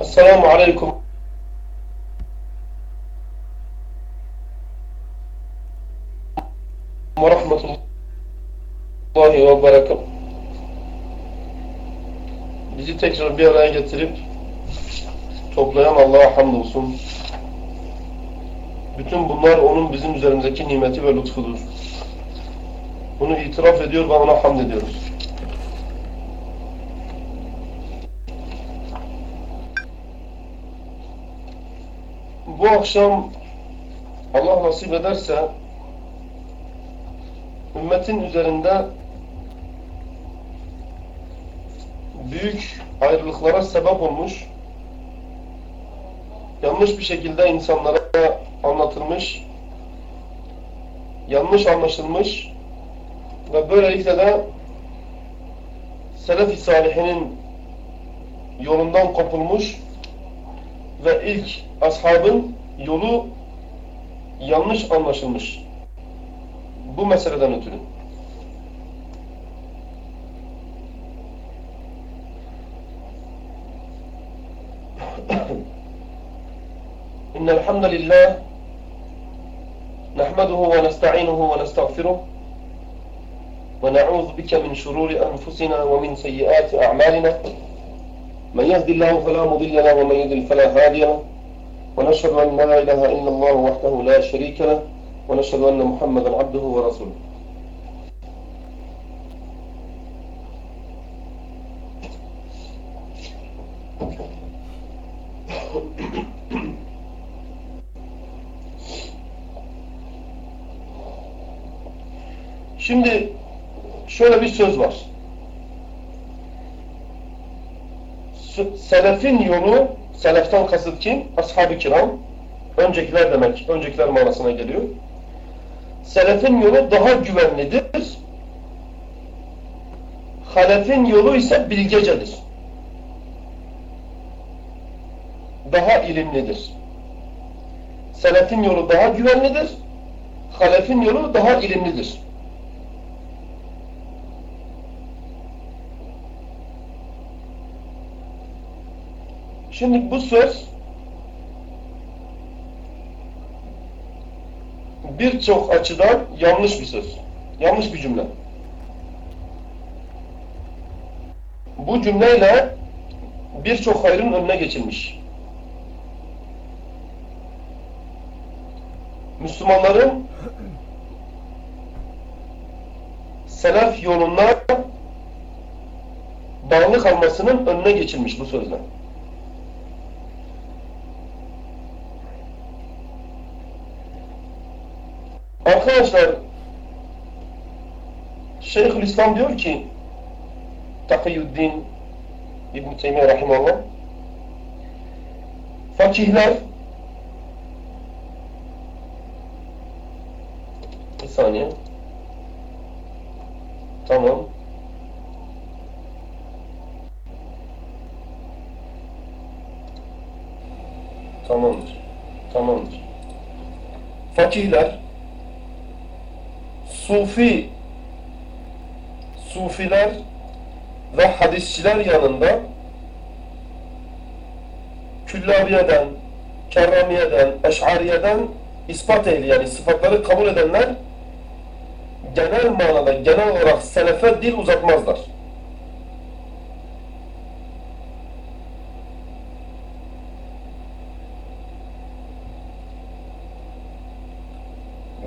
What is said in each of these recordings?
Esselamu Aleyküm ve Rahmetullahi ve Berekatuhu. Bizi tekrar bir araya getirip toplayan Allah'a hamdolsun. Bütün bunlar onun bizim üzerimizdeki nimeti ve lütfudur. Bunu itiraf ediyor ve ona hamd ediyoruz. Bu akşam Allah nasip ederse ümmetin üzerinde büyük ayrılıklara sebep olmuş yanlış bir şekilde insanlara anlatılmış yanlış anlaşılmış ve böylelikle de Selef-i Salihinin yolundan kopulmuş ve ilk ashabın yolu yanlış anlaşılmış. Bu meseleden ötürü. إن الحمد لله نحمده ونستعينه ونستغفره ونعوذ بك من شرور أنفسنا ومن سيئات أعمالنا من يهد الله فلا مضل له ومن يضلل فلا هادي له ونشهد أن لا إله إلا الله وحده لا شريك له ونشهد أن محمدا عبده ورسوله Şimdi şöyle bir söz var. Selefin yolu seleften kasıt kim? Ashab-ı kiram. Öncekiler demek, öncekiler manasına geliyor. Selefin yolu daha güvenlidir. Halefin yolu ise bilgecedir. Daha ilimlidir. Selefin yolu daha güvenlidir. Halefin yolu daha ilimlidir. Şimdi bu söz birçok açıdan yanlış bir söz. Yanlış bir cümle. Bu cümleyle birçok hayrın önüne geçilmiş. Müslümanların selef yoluna bağlı kalmasının önüne geçilmiş bu sözle. Arkadaşlar Şeyhülislam diyor ki Takiyüddin İbn-i Teymiye Rahimallah fakihler bir saniye. Tamam. Tamamdır. Tamamdır. Fakihler sufi sufiler ve hadisçiler yanında küllabiyeden, kerramiyeden, eşariyeden ispat ehli yani sıfatları kabul edenler genel manada, genel olarak selefe dil uzatmazlar.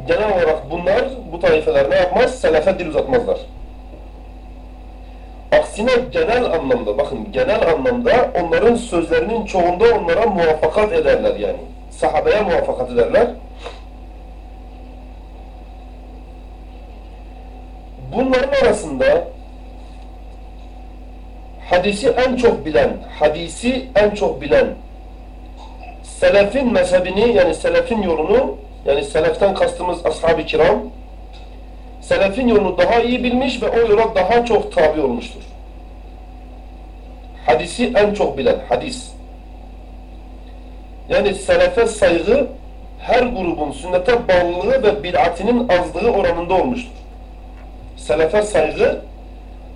genel olarak bunlar, bu taifeler ne yapmaz? Selefe dil uzatmazlar. Aksine genel anlamda, bakın genel anlamda onların sözlerinin çoğunda onlara muvaffakat ederler yani. Sahabeye muvaffakat ederler. Bunların arasında hadisi en çok bilen, hadisi en çok bilen, selefin mezhebini yani selefin yolunu yani seleften kastımız ashab-ı kiram selefin yolunu daha iyi bilmiş ve o yola daha çok tabi olmuştur. Hadisi en çok bilen, hadis. Yani selefe saygı her grubun sünnete bağlılığı ve bid'atinin azlığı oranında olmuştur. Selefe saygı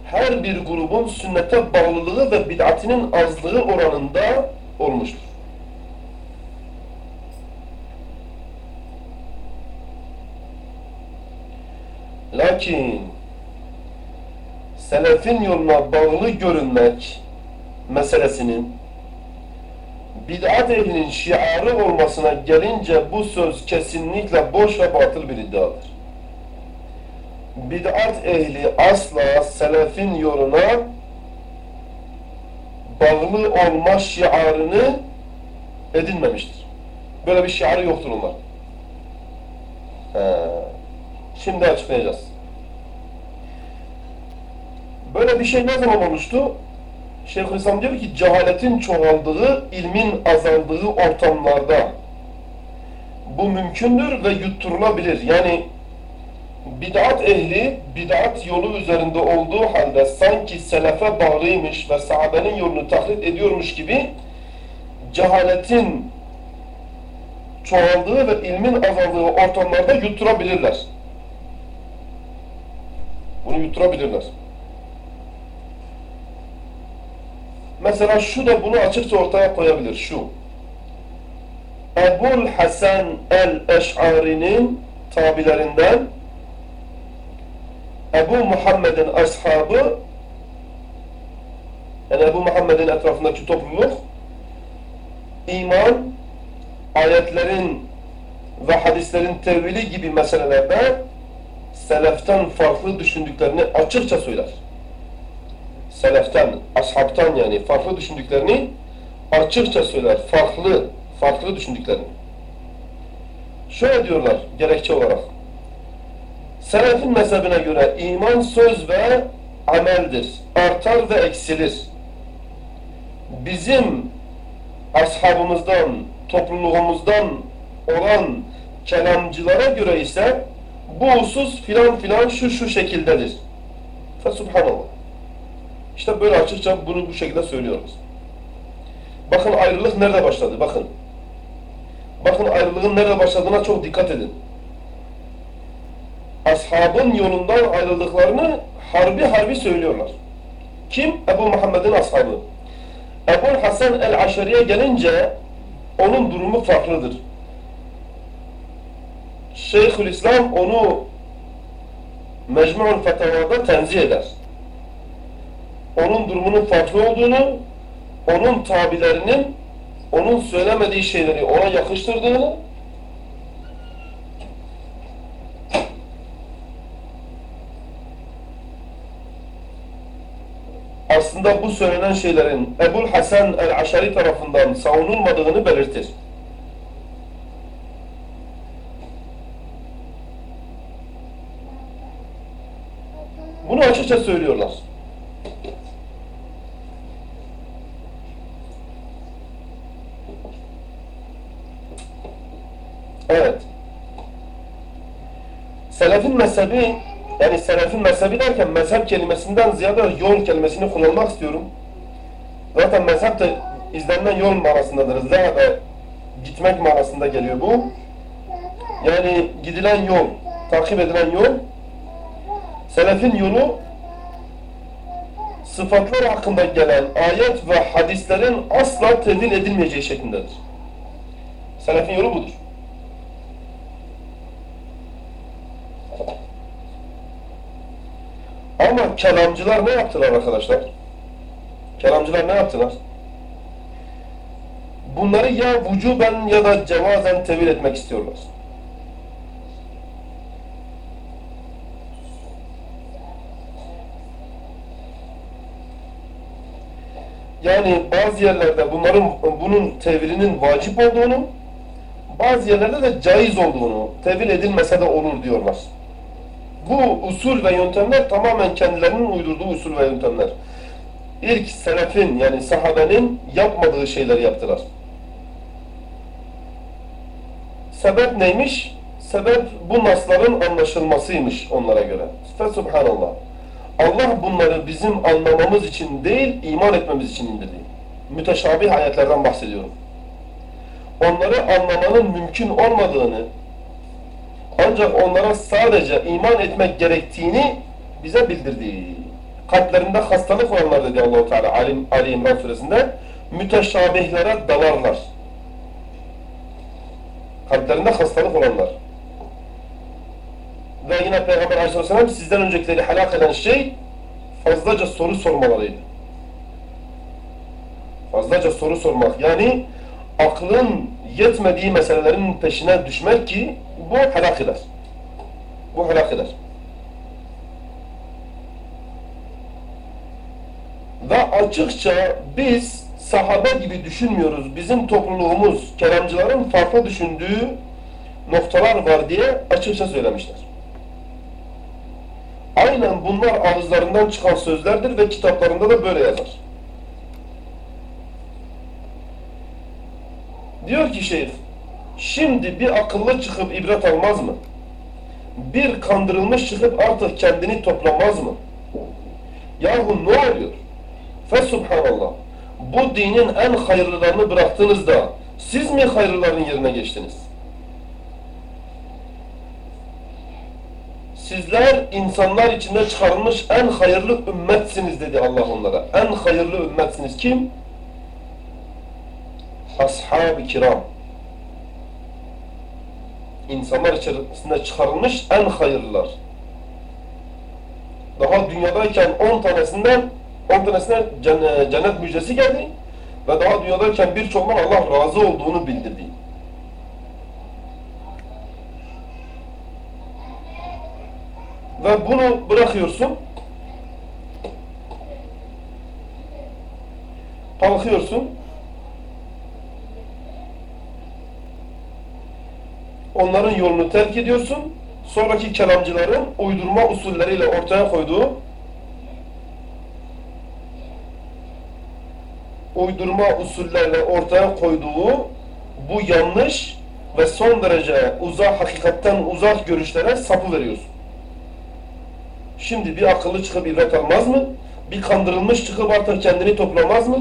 her bir grubun sünnete bağlılığı ve bid'atinin azlığı oranında olmuştur. Lakin selefin yoluna bağlı görünmek meselesinin bid'at ehlinin şiarı olmasına gelince bu söz kesinlikle boş ve batıl bir iddiadır. Bid'at ehli asla selefin yoluna bağlı olma şiarını edinmemiştir. Böyle bir şiarı yoktur onlar. He. Şimdi açıklayacağız. Böyle bir şey ne zaman oluştu? Şeyhülislam diyor ki cehaletin çoğaldığı, ilmin azaldığı ortamlarda bu mümkündür ve yutturulabilir. Yani bid'at ehli bid'at yolu üzerinde olduğu halde sanki selefe bağlıymış ve sahabenin yolunu taklit ediyormuş gibi cehaletin çoğaldığı ve ilmin azaldığı ortamlarda yutturabilirler. Bunu yutturabilirler. Mesela şu da bunu açıkça ortaya koyabilir. Şu. Ebul Hasan el-Eş'ari'nin tabilerinden Ebu Muhammed'in ashabı yani Ebu Muhammed'in etrafındaki topluluk iman, ayetlerin ve hadislerin tevhili gibi meselelerde seleften farklı düşündüklerini açıkça söyler. Seleften, ashabtan yani farklı düşündüklerini açıkça söyler. Farklı, farklı düşündüklerini. Şöyle diyorlar gerekçe olarak. Selefin mezhebine göre iman söz ve ameldir. Artar ve eksilir. Bizim ashabımızdan, topluluğumuzdan olan kelamcılara göre ise bu husus filan filan şu şu şekildedir. Fesubhanallah. İşte böyle açıkça bunu bu şekilde söylüyoruz. Bakın ayrılık nerede başladı? Bakın. Bakın ayrılığın nerede başladığına çok dikkat edin. Ashabın yolundan ayrıldıklarını harbi harbi söylüyorlar. Kim? Ebu Muhammed'in ashabı. Ebu Hasan el-Aşeri'ye gelince onun durumu farklıdır. Şeyhülislam onu Mecmu'l Fetavada tenzih eder. Onun durumunun farklı olduğunu, onun tabilerinin onun söylemediği şeyleri ona yakıştırdığını aslında bu söylenen şeylerin Ebul Hasan el-Aşari tarafından savunulmadığını belirtir. Bunu açıkça söylüyorlar. Evet. Selefin mezhebi yani selefin mezhebi derken mezhep kelimesinden ziyade yol kelimesini kullanmak istiyorum. Zaten mezhep de izlenen yol manasındadır. Zehebe gitmek manasında geliyor bu. Yani gidilen yol, takip edilen yol selefin yolu sıfatlar hakkında gelen ayet ve hadislerin asla tevil edilmeyeceği şeklindedir. Selefin yolu budur. Ama kelamcılar ne yaptılar arkadaşlar? Kelamcılar ne yaptılar? Bunları ya vücuben ya da cevazen tevil etmek istiyorlar. Yani bazı yerlerde bunların bunun tevilinin vacip olduğunu, bazı yerlerde de caiz olduğunu, tevil edilmese de olur diyorlar. Bu usul ve yöntemler tamamen kendilerinin uydurduğu usul ve yöntemler. İlk selefin yani sahabenin yapmadığı şeyleri yaptılar. Sebep neymiş? Sebep bu nasların anlaşılmasıymış onlara göre. Fesubhanallah. Allah bunları bizim anlamamız için değil, iman etmemiz için indirdi. Müteşabih ayetlerden bahsediyorum. Onları anlamanın mümkün olmadığını, ancak onlara sadece iman etmek gerektiğini bize bildirdi. Kalplerinde hastalık olanlar dedi Allahu Teala Ali, Ali İmran suresinde. müteşabihlere dalarlar. Kalplerinde hastalık olanlar. Ve yine Peygamber aleyhisselam sizden öncekileri helak eden şey fazlaca soru sormalarıydı. Fazlaca soru sormak. Yani aklın yetmediği meselelerin peşine düşmek ki bu helak eder. Bu helak eder. Ve açıkça biz sahabe gibi düşünmüyoruz. Bizim topluluğumuz kelamcıların farklı düşündüğü noktalar var diye açıkça söylemişler. Aynen bunlar ağızlarından çıkan sözlerdir ve kitaplarında da böyle yazar. Diyor ki şeyh, şimdi bir akıllı çıkıp ibret almaz mı? Bir kandırılmış çıkıp artık kendini toplamaz mı? Yahu ne oluyor? Fesubhanallah. Bu dinin en hayırlılarını bıraktınız da siz mi hayırlıların yerine geçtiniz? Sizler insanlar içinde çıkarılmış en hayırlı ümmetsiniz dedi Allah onlara. En hayırlı ümmetsiniz. Kim? Ashab-ı kiram. İnsanlar içerisinde çıkarılmış en hayırlılar. Daha dünyadayken 10 tanesinden 10 tanesine cennet müjdesi geldi ve daha dünyadayken birçoğundan Allah razı olduğunu bildirdi. Ve bunu bırakıyorsun. Kalkıyorsun. Onların yolunu terk ediyorsun. Sonraki kelamcıların uydurma usulleriyle ortaya koyduğu uydurma usullerle ortaya koyduğu bu yanlış ve son derece uzak hakikatten uzak görüşlere sapı veriyorsun. Şimdi bir akıllı çıkıp ibret almaz mı? Bir kandırılmış çıkıp artık kendini toplamaz mı?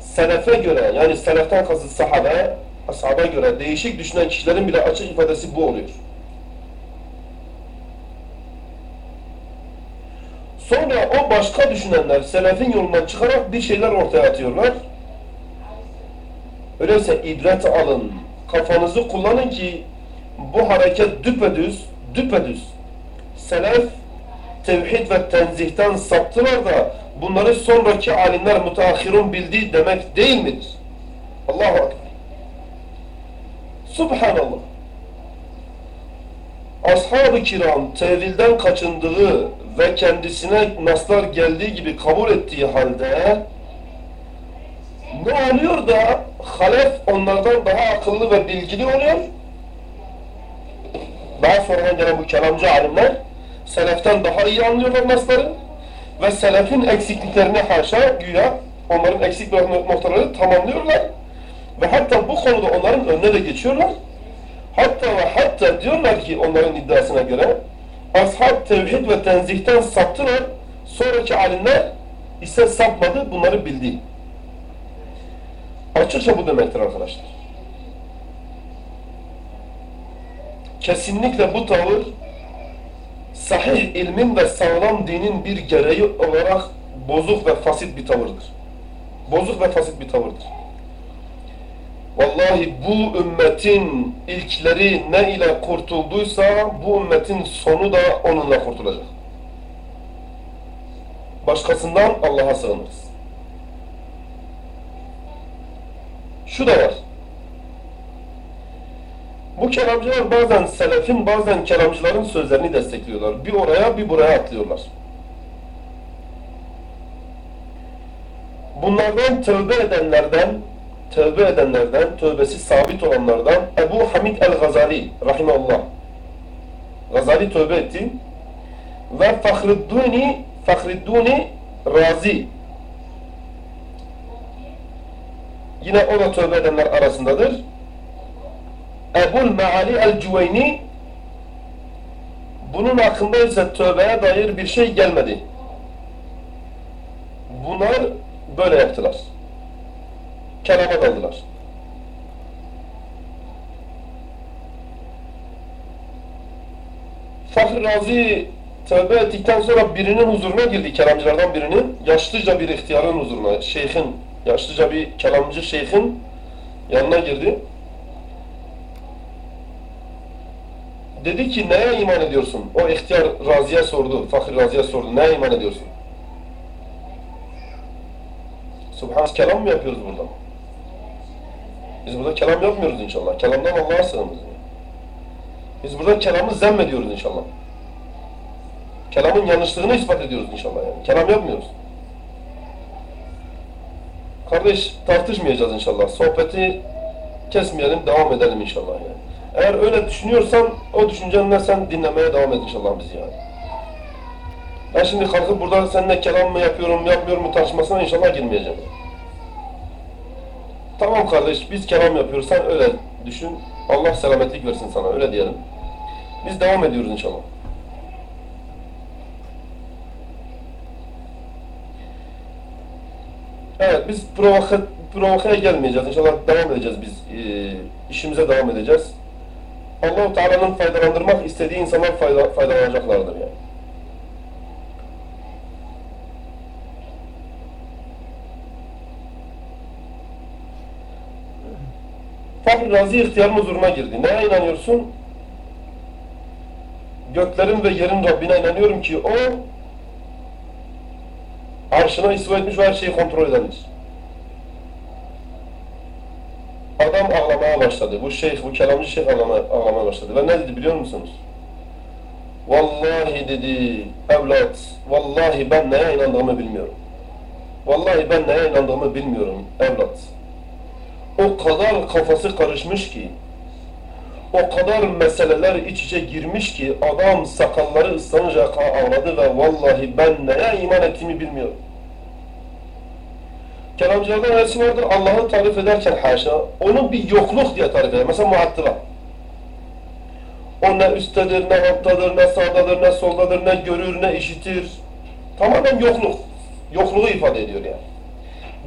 Selefe göre yani seleften kasıt sahabe, ashaba göre değişik düşünen kişilerin bile açık ifadesi bu oluyor. Sonra o başka düşünenler selefin yolundan çıkarak bir şeyler ortaya atıyorlar. Öyleyse ibret alın, kafanızı kullanın ki bu hareket düpedüz, düpedüz. Selef tevhid ve tenzihten saptılar da bunları sonraki alimler mutahhirun bildiği demek değil midir? Allahu Akbar. Subhanallah. Ashab-ı kiram tevilden kaçındığı ve kendisine naslar geldiği gibi kabul ettiği halde ne oluyor da halef onlardan daha akıllı ve bilgili oluyor? Daha sonradan gelen bu kelamcı alimler seleften daha iyi anlıyorlar nasları ve selefin eksikliklerini haşa güya onların eksik noktaları tamamlıyorlar ve hatta bu konuda onların önüne de geçiyorlar. Hatta ve hatta diyorlar ki onların iddiasına göre ashab tevhid ve tenzihten saptılar. Sonraki alimler ise sapmadı bunları bildi. Açıkça bu demektir arkadaşlar. Kesinlikle bu tavır sahih ilmin ve sağlam dinin bir gereği olarak bozuk ve fasit bir tavırdır. Bozuk ve fasit bir tavırdır. Vallahi bu ümmetin ilkleri ne ile kurtulduysa bu ümmetin sonu da onunla kurtulacak. Başkasından Allah'a sığınırız. Şu da var. Bu kelamcılar bazen selefin bazen kelamcıların sözlerini destekliyorlar. Bir oraya bir buraya atlıyorlar. Bunlardan tövbe edenlerden tövbe edenlerden, tövbesi sabit olanlardan Ebu Hamid el-Gazali rahimeullah. Gazali tövbe etti. Ve Fahridduni Fahridduni Razi yine o da tövbe edenler arasındadır. Ebul Meali el-Cüveyni bunun hakkında ise tövbeye dair bir şey gelmedi. Bunlar böyle yaptılar kelama daldılar. Fahri Razi tövbe ettikten sonra birinin huzuruna girdi, kelamcılardan birinin. Yaşlıca bir ihtiyarın huzuruna, şeyhin, yaşlıca bir kelamcı şeyhin yanına girdi. Dedi ki neye iman ediyorsun? O ihtiyar Razi'ye sordu, fakir Razi'ye sordu. Neye iman ediyorsun? Subhanallah kelam mı yapıyoruz burada? Biz burada kelam yapmıyoruz inşallah. Kelamdan Allah'a sığınırız. Biz burada kelamı zemmediyoruz inşallah. Kelamın yanlışlığını ispat ediyoruz inşallah yani. Kelam yapmıyoruz. Kardeş tartışmayacağız inşallah. Sohbeti kesmeyelim, devam edelim inşallah yani. Eğer öyle düşünüyorsan o düşüncenle sen dinlemeye devam et inşallah bizi yani. Ben şimdi kalkıp burada seninle kelam mı yapıyorum, yapmıyorum mu tartışmasına inşallah girmeyeceğim. Tamam kardeş biz kelam yapıyoruz sen öyle düşün. Allah selametlik versin sana öyle diyelim. Biz devam ediyoruz inşallah. Evet biz provoka, provokaya gelmeyeceğiz. İnşallah devam edeceğiz biz. E, işimize devam edeceğiz. Allah-u Teala'nın faydalandırmak istediği insanlar fayda, faydalanacaklardır yani. Fahri Razi ihtiyarın huzuruna girdi. Neye inanıyorsun? Göklerin ve yerin Rabbine inanıyorum ki o arşına istiva etmiş ve her şeyi kontrol edendir. Adam ağlamaya başladı. Bu şeyh, bu kelamcı şeyh ağlamaya başladı. Ve ne dedi biliyor musunuz? Vallahi dedi evlat, vallahi ben neye inandığımı bilmiyorum. Vallahi ben neye inandığımı bilmiyorum evlat. O kadar kafası karışmış ki, o kadar meseleler iç içe girmiş ki adam sakalları ıslanınca ağladı ve vallahi ben neye iman ettiğimi bilmiyorum. Kelamcılardan birisi vardır Allah'ı tarif ederken haşa, onu bir yokluk diye tarif eder. Mesela muattıra. O ne üsttedir, ne alttadır, ne sağdadır, ne soldadır, ne görür, ne işitir. Tamamen yokluk. Yokluğu ifade ediyor yani.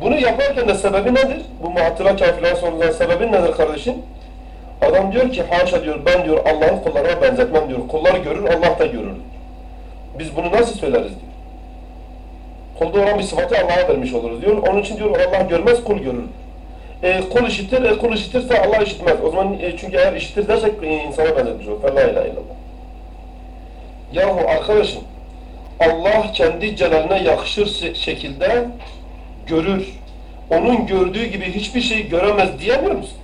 Bunu yaparken de sebebi nedir? Bu muhattıra kafirlere sorulan sebebi nedir kardeşim? Adam diyor ki haşa diyor ben diyor Allah'ın kullarına benzetmem diyor. Kullar görür Allah da görür. Biz bunu nasıl söyleriz diyor. Kulda olan bir sıfatı Allah'a vermiş oluruz diyor. Onun için diyor Allah görmez kul görür. E, kul işitir, e, kul işitirse Allah işitmez. O zaman e, çünkü eğer işitir dersek e, insana benzetmiş olur. La ilahe illallah. Yahu arkadaşım Allah kendi celaline yakışır şekilde görür. Onun gördüğü gibi hiçbir şey göremez diyemiyor musun?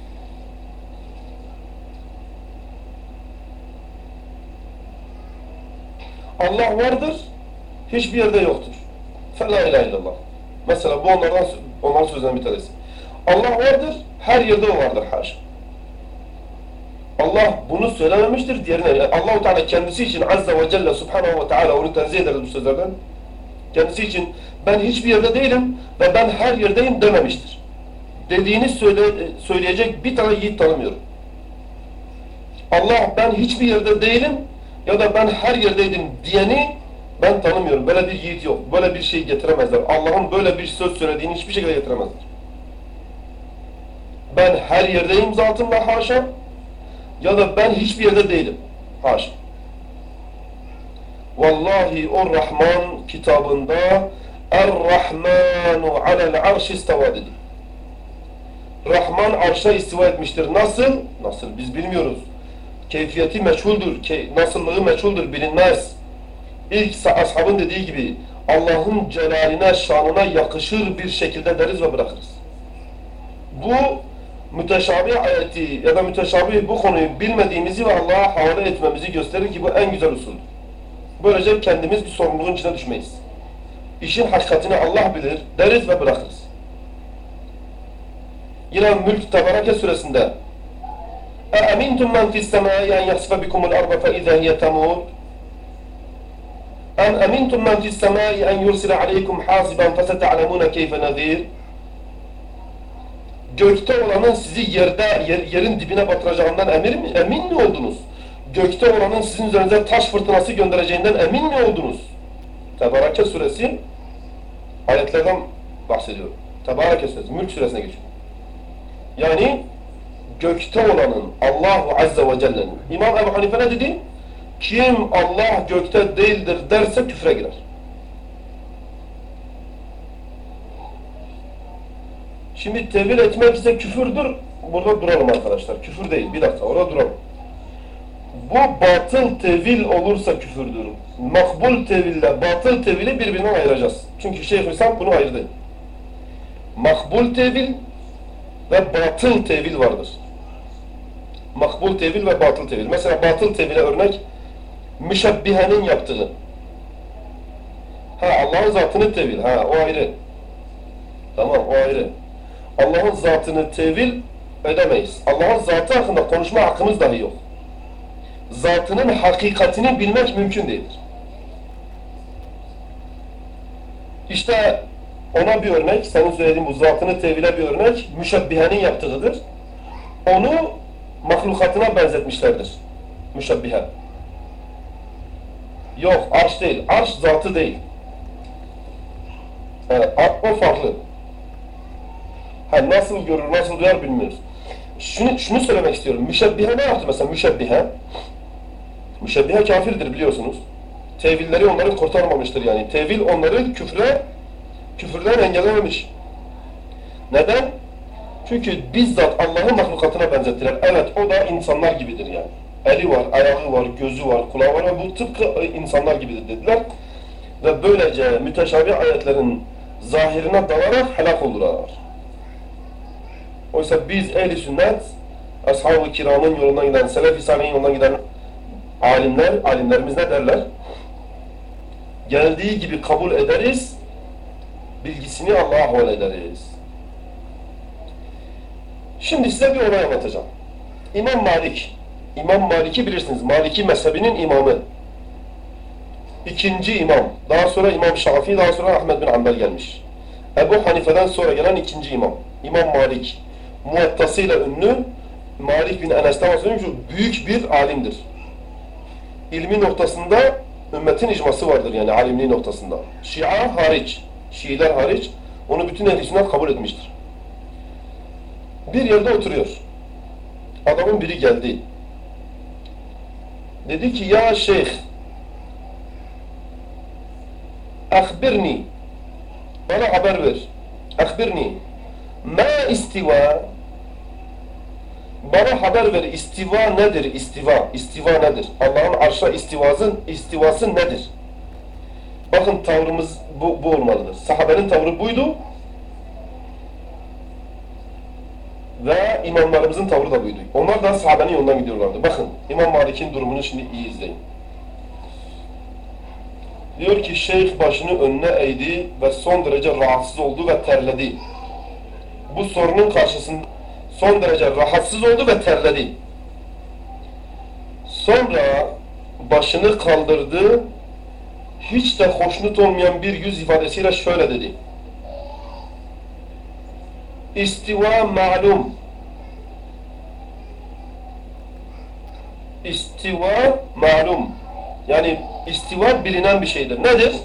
Allah vardır, hiçbir yerde yoktur. فَلَا اِلَٰهِ illallah. Mesela bu onlardan, onların sözünden bir tanesi. Allah vardır, her yerde o vardır haşa. Allah bunu söylememiştir, diğerine. Yani Allah-u Teala kendisi için Azze ve Celle Subhanahu ve Teala onu tenzih ederiz bu sözlerden. Kendisi için ben hiçbir yerde değilim ve ben her yerdeyim dememiştir. Dediğini söyle, söyleyecek bir tane yiğit tanımıyorum. Allah ben hiçbir yerde değilim ya da ben her yerdeydim diyeni ben tanımıyorum. Böyle bir yiğit yok. Böyle bir şey getiremezler. Allah'ın böyle bir söz söylediğini hiçbir şekilde getiremezler. Ben her yerdeyim zatımla haşa ya da ben hiçbir yerde değilim. Haşa. Vallahi o Rahman kitabında Er-Rahmanu alel arş istava dedi. Rahman arşa istiva etmiştir. Nasıl? Nasıl? Biz bilmiyoruz. Keyfiyeti meçhuldür. Ke nasıllığı meçhuldür. Bilinmez. İlk ashabın dediği gibi Allah'ın celaline, şanına yakışır bir şekilde deriz ve bırakırız. Bu müteşabih ayeti ya da müteşabih bu konuyu bilmediğimizi ve Allah'a havale etmemizi gösterir ki bu en güzel usuldür. Böylece kendimiz bir sorumluluğun içine düşmeyiz İşin hakikatini Allah bilir deriz ve bırakırız. Yine Mülk Tebareke suresinde اَاَمِنْتُمْ مَنْ فِي السَّمَاءِ اَنْ يَخْسِفَ بِكُمُ الْأَرْضَ فَاِذَا هِيَ تَمُورٌ اَمْ اَمِنْتُمْ مَنْ فِي السَّمَاءِ اَنْ يُرْسِلَ عَلَيْكُمْ حَاسِبًا فَسَتَعْلَمُونَ كَيْفَ نَذِيرٌ Gökte olanın sizi yerde, yer, yerin dibine batıracağından emin mi, emin mi oldunuz? Gökte olanın sizin üzerinize taş fırtınası göndereceğinden emin mi oldunuz? Tebareke suresi ayetlerden bahsediyor. Tebareke suresi, Mülk suresine geçiyor. Yani gökte olanın Allahu Azze ve Celle'nin. İmam Ebu Hanife ne dedi? Kim Allah gökte değildir derse küfre girer. Şimdi tevil etmek ise küfürdür. Burada duralım arkadaşlar. Küfür değil. Bir dakika orada duralım. Bu batıl tevil olursa küfürdür. Makbul teville batıl tevili birbirinden ayıracağız. Çünkü Şeyhülislam bunu ayırdı. Makbul tevil ve batıl tevil vardır. Makbul tevil ve batıl tevil. Mesela batıl tevile örnek müşebbihenin yaptığı. Ha Allah'ın zatını tevil. Ha o ayrı. Tamam o ayrı. Allah'ın zatını tevil edemeyiz. Allah'ın zatı hakkında konuşma hakkımız dahi yok. Zatının hakikatini bilmek mümkün değildir. İşte ona bir örnek, senin söylediğin bu zatını tevhile bir örnek, müşebbihenin yaptığıdır. Onu mahlukatına benzetmişlerdir. Müşebbihe. Yok, arş değil. Arş zatı değil. Evet, o farklı. Ha, nasıl görür, nasıl duyar bilmiyoruz. Şunu, şunu söylemek istiyorum. Müşebbihe ne yaptı mesela? Müşebbihe. Müşebbihe kafirdir biliyorsunuz. Tevilleri onları kurtarmamıştır yani. Tevil onları küfre küfürden engellememiş. Neden? Çünkü bizzat Allah'ın mahlukatına benzettiler. Evet o da insanlar gibidir yani. Eli var, ayağı var, gözü var, kulağı var ve bu tıpkı insanlar gibidir dediler. Ve böylece müteşabih ayetlerin zahirine dalarak helak oldular. Oysa biz ehli sünnet, ashab-ı kiramın yolundan giden, selef-i yolundan giden alimler, alimlerimiz ne derler? Geldiği gibi kabul ederiz, bilgisini Allah'a havale ederiz. Şimdi size bir olay anlatacağım. İmam Malik, İmam Malik'i bilirsiniz, Maliki mezhebinin imamı. İkinci imam, daha sonra İmam Şafii, daha sonra Ahmed bin Ambel gelmiş. Ebu Hanife'den sonra gelen ikinci imam, İmam Malik. Muattasıyla ünlü, Malik bin Enes'ten bahsediyorum büyük bir alimdir. İlmi noktasında ümmetin icması vardır yani alimliği noktasında. Şia hariç, Şiiler hariç onu bütün ehl kabul etmiştir. Bir yerde oturuyor. Adamın biri geldi. Dedi ki ya şeyh akbirni bana haber ver. Akbirni ma istiva bana haber ver istiva nedir? İstiva istiva nedir? Allah'ın arşa istivasın istivası nedir? Bakın tavrımız bu, bu olmalıdır. Sahabenin tavrı buydu. Ve imamlarımızın tavrı da buydu. Onlar da sahabenin yolundan gidiyorlardı. Bakın İmam Malik'in durumunu şimdi iyi izleyin. Diyor ki şeyh başını önüne eğdi ve son derece rahatsız oldu ve terledi. Bu sorunun karşısında son derece rahatsız oldu ve terledi. Sonra başını kaldırdı, hiç de hoşnut olmayan bir yüz ifadesiyle şöyle dedi. İstiva malum. İstiva malum. Yani istiva bilinen bir şeydir. Nedir?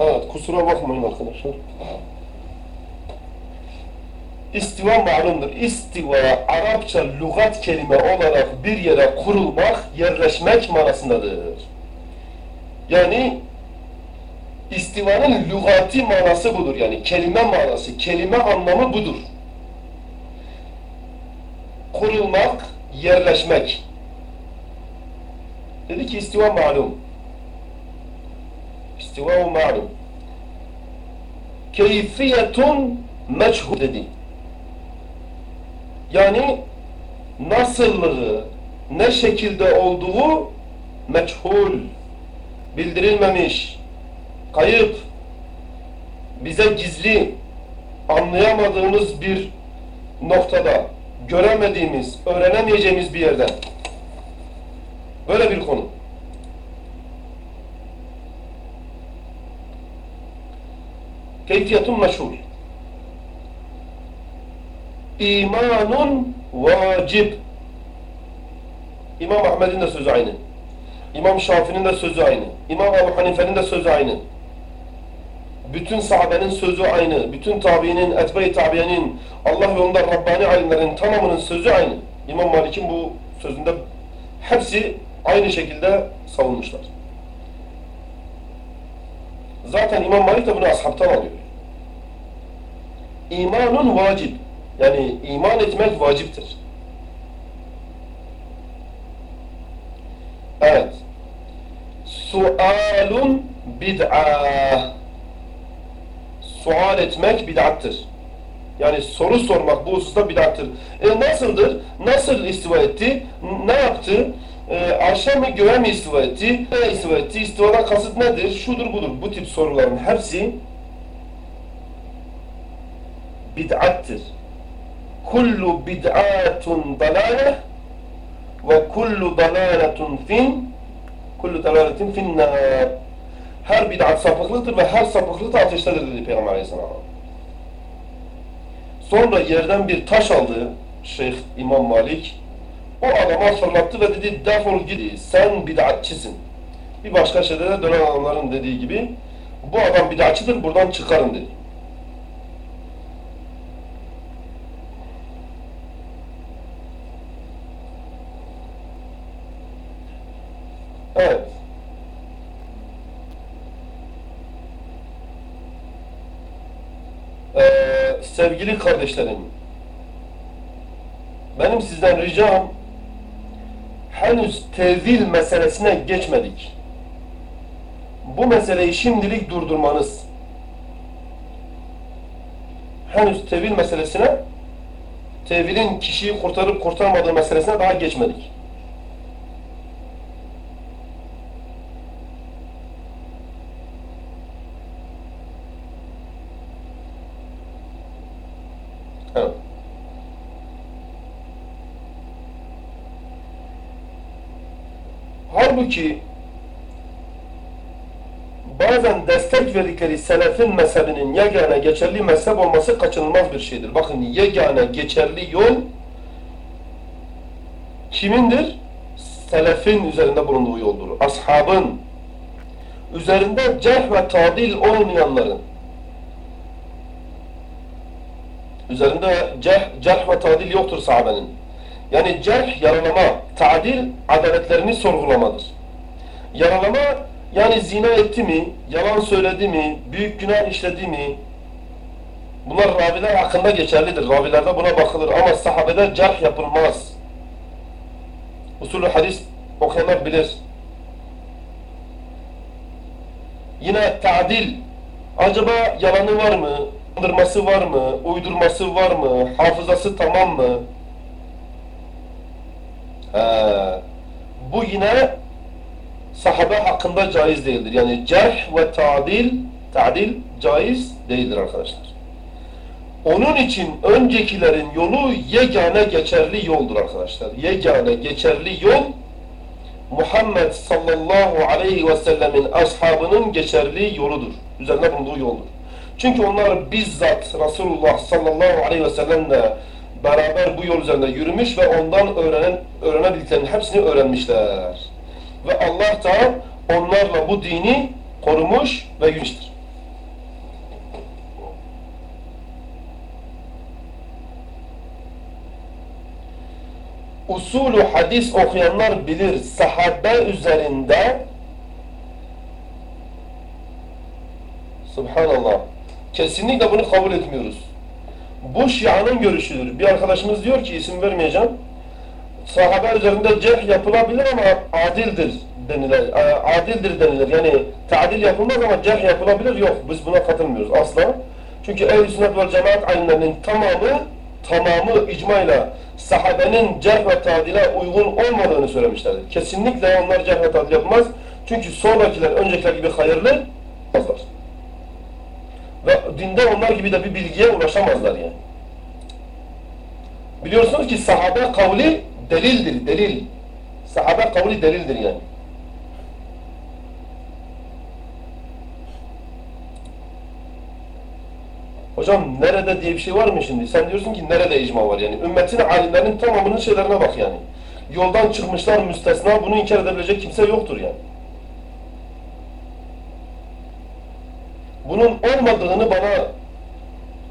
Evet, kusura bakmayın arkadaşlar. İstiva malumdur. İstiva Arapça lügat kelime olarak bir yere kurulmak, yerleşmek manasındadır. Yani istivanın lügati manası budur. Yani kelime manası, kelime anlamı budur. Kurulmak, yerleşmek. Dedi ki istiva malum. İstiva malum. Keyfiyetun meçhul dedi. Yani nasıllığı, ne şekilde olduğu meçhul, bildirilmemiş, kayıp, bize gizli, anlayamadığımız bir noktada, göremediğimiz, öğrenemeyeceğimiz bir yerden. Böyle bir konu. Keyfiyetun meşhur. İmanun vacib. İmam Ahmed'in de sözü aynı. İmam Şafii'nin de sözü aynı. İmam Ebu Hanife'nin de sözü aynı. Bütün sahabenin sözü aynı. Bütün tabiinin, etbe-i tabiyenin, Allah yolunda Rabbani alimlerin tamamının sözü aynı. İmam Malik'in bu sözünde hepsi aynı şekilde savunmuşlar. Zaten İmam Malik de bunu ashabtan alıyor. İmanun vacip. Yani iman etmek vaciptir. Evet. Sualun bid'a. Sual etmek bid'attır. Yani soru sormak bu hususta bid'attır. E nasıldır? Nasıl istiva etti? Ne yaptı? E, arşa mı göğe mi istiva etti? Ne istiva etti? İstivadan kasıt nedir? Şudur budur. Bu tip soruların hepsi bid'attır. Kullu bid'atun dalale ve kullu dalaletun fin kullu dalaletin finnar her bid'at sapıklıktır ve her sapıklık da ateştedir dedi Peygamber Aleyhisselam. Sonra yerden bir taş aldı Şeyh İmam Malik. O adama fırlattı ve dedi defol gidi sen bid'atçisin. Bir başka şeyde de dönen adamların dediği gibi bu adam bid'atçıdır buradan çıkarın dedi. Evet. Ee, sevgili kardeşlerim, benim sizden ricam henüz tevil meselesine geçmedik. Bu meseleyi şimdilik durdurmanız. Henüz tevil meselesine, tevilin kişiyi kurtarıp kurtarmadığı meselesine daha geçmedik. Evet. Halbuki bazen destek verdikleri selefin mezhebinin yegane geçerli mezhep olması kaçınılmaz bir şeydir. Bakın yegane geçerli yol kimindir? Selefin üzerinde bulunduğu yoldur. Ashabın üzerinde cerh ve tadil olmayanların üzerinde cerh, cerh ve tadil yoktur sahabenin. Yani cerh yaralama, tadil adaletlerini sorgulamadır. Yaralama yani zina etti mi, yalan söyledi mi, büyük günah işledi mi? Bunlar raviler hakkında geçerlidir. Ravilerde buna bakılır ama sahabede cerh yapılmaz. Usulü hadis okuyanlar bilir. Yine tadil. Acaba yalanı var mı? Kandırması var mı? Uydurması var mı? Hafızası tamam mı? He. Bu yine sahabe hakkında caiz değildir. Yani cerh ve tadil, tadil caiz değildir arkadaşlar. Onun için öncekilerin yolu yegane geçerli yoldur arkadaşlar. Yegane geçerli yol Muhammed sallallahu aleyhi ve sellemin ashabının geçerli yoludur. Üzerine bulunduğu yoldur. Çünkü onlar bizzat Resulullah sallallahu aleyhi ve sellemle beraber bu yol üzerinde yürümüş ve ondan öğrenen, öğrenebildiklerinin hepsini öğrenmişler. Ve Allah da onlarla bu dini korumuş ve yürümüştür. Usulü hadis okuyanlar bilir sahabe üzerinde Subhanallah. Kesinlikle bunu kabul etmiyoruz. Bu Şia'nın görüşüdür. Bir arkadaşımız diyor ki isim vermeyeceğim. Sahabe üzerinde cerh yapılabilir ama adildir denilir. Adildir denilir. Yani tadil yapılmaz ama cerh yapılabilir. Yok. Biz buna katılmıyoruz asla. Çünkü ehl-i sünnet vel cemaat alimlerinin tamamı tamamı icmayla sahabenin cerh ve tadile uygun olmadığını söylemişlerdir. Kesinlikle onlar cerh ve tadil yapmaz. Çünkü sonrakiler öncekiler gibi hayırlı olmazlar. Ve dinde onlar gibi de bir bilgiye ulaşamazlar yani. Biliyorsunuz ki sahabe kavli delildir, delil. Sahabe kavli delildir yani. Hocam nerede diye bir şey var mı şimdi? Sen diyorsun ki nerede icma var yani? Ümmetin alimlerinin tamamının şeylerine bak yani. yoldan çıkmışlar müstesna. Bunu inkar edebilecek kimse yoktur yani. Bunun olmadığını bana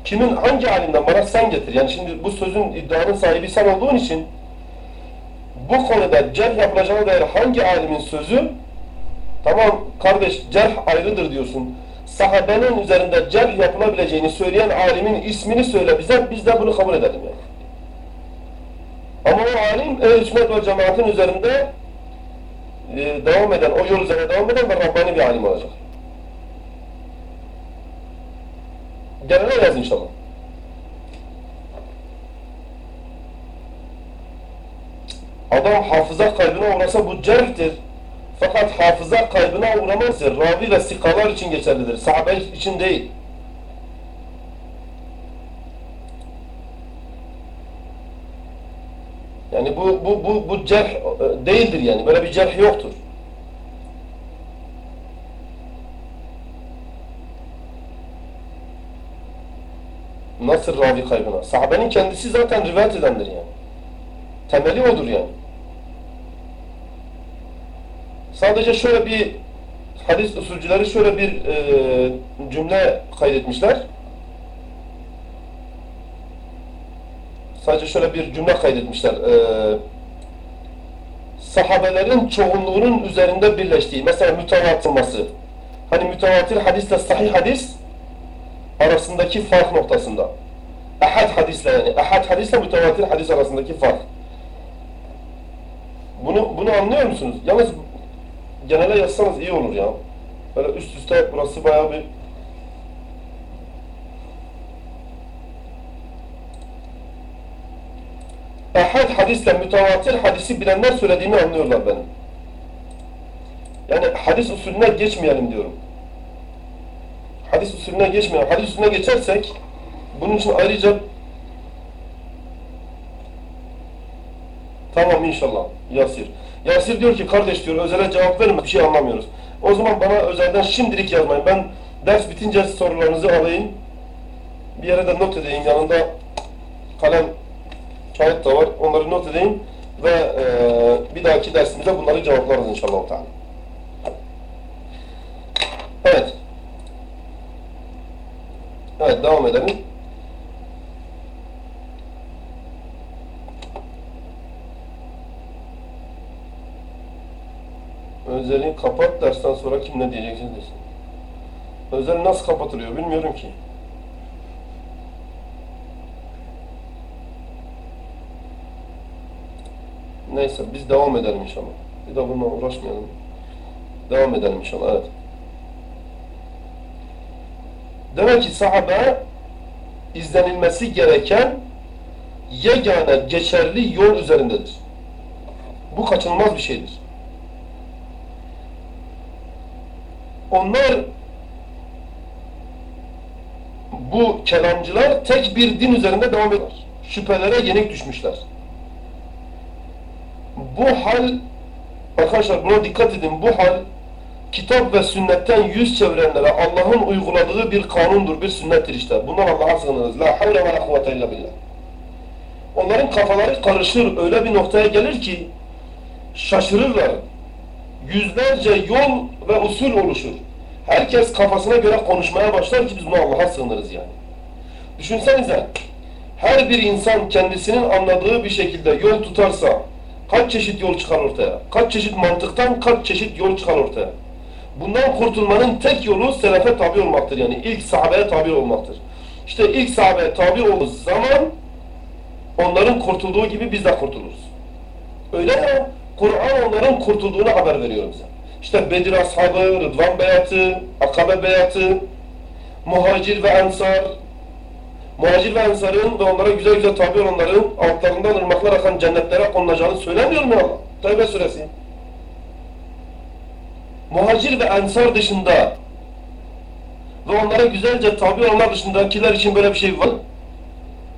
kimin hangi alimden bana sen getir. Yani şimdi bu sözün iddianın sahibi sen olduğun için bu konuda cerh yapılacağına dair hangi alimin sözü tamam kardeş cerh ayrıdır diyorsun. Sahabenin üzerinde cerh yapılabileceğini söyleyen alimin ismini söyle bize biz de bunu kabul edelim yani. Ama o alim ehl sünnet ve cemaatin üzerinde e, devam eden, o yol üzerine devam eden ve Rabbani bir alim olacak. Genele yaz inşallah. Adam hafıza kaybına uğrasa bu cerhtir. Fakat hafıza kaybına uğramazsa ravi ve sikalar için geçerlidir. Sahabe için değil. Yani bu bu bu bu cerh e, değildir yani. Böyle bir cerh yoktur. Nasıl ravi kaybına? Sahabenin kendisi zaten rivayet edendir yani. Temeli odur yani. Sadece şöyle bir hadis usulcüleri şöyle bir e, cümle kaydetmişler. Sadece şöyle bir cümle kaydetmişler. E, sahabelerin çoğunluğunun üzerinde birleştiği, mesela mütevatir olması. Hani mütevatir hadisle sahih hadis arasındaki fark noktasında. Ahad hadisle yani. Ahad hadisle mütevatir hadis arasındaki fark. Bunu bunu anlıyor musunuz? Yalnız genele yazsanız iyi olur ya. Böyle üst üste burası bayağı bir Ahad hadisle mütevatir hadisi bilenler söylediğimi anlıyorlar benim. Yani hadis usulüne geçmeyelim diyorum. Hadis usulüne geçmeyelim. Hadis usulüne geçersek bunun için ayrıca Tamam inşallah. Yasir. Yasir diyor ki kardeş diyor özele cevap verme bir şey anlamıyoruz. O zaman bana özelden şimdilik yazmayın. Ben ders bitince sorularınızı alayım. Bir yere de not edeyim. Yanında kalem kağıt da var. Onları not edeyim. Ve e, bir dahaki dersimizde bunları cevaplarız inşallah. Evet. Evet devam edelim. Özel'i kapat dersten sonra kim ne diyeceksin desin. Özel nasıl kapatılıyor bilmiyorum ki. Neyse biz devam edelim inşallah. Bir de bununla uğraşmayalım. Devam edelim inşallah evet. Demek ki sahabe izlenilmesi gereken yegane geçerli yol üzerindedir. Bu kaçınılmaz bir şeydir. Onlar bu kelamcılar tek bir din üzerinde devam ediyorlar. Şüphelere yenik düşmüşler. Bu hal arkadaşlar buna dikkat edin. Bu hal kitap ve sünnetten yüz çevirenlere Allah'ın uyguladığı bir kanundur, bir sünnettir işte. Bundan Allah'a sığınırız. La havle ve la kuvvete illa billah. Onların kafaları karışır, öyle bir noktaya gelir ki şaşırırlar. Yüzlerce yol ve usul oluşur. Herkes kafasına göre konuşmaya başlar ki biz buna Allah'a sığınırız yani. Düşünsenize, her bir insan kendisinin anladığı bir şekilde yol tutarsa kaç çeşit yol çıkar ortaya? Kaç çeşit mantıktan kaç çeşit yol çıkar ortaya? Bundan kurtulmanın tek yolu selefe tabi olmaktır yani ilk sahabeye tabi olmaktır. İşte ilk sahabeye tabi olduğu zaman onların kurtulduğu gibi biz de kurtuluruz. Öyle ya Kur'an onların kurtulduğunu haber veriyor bize. İşte Bedir ashabı, Rıdvan beyatı, Akabe beyatı, muhacir ve ensar, muhacir ve ensarın ve onlara güzel güzel tabi olanların altlarından ırmaklar akan cennetlere konulacağını söylemiyor mu Allah? Tevbe suresi. Muhacir ve ensar dışında ve onlara güzelce tabi olanlar dışındakiler için böyle bir şey var.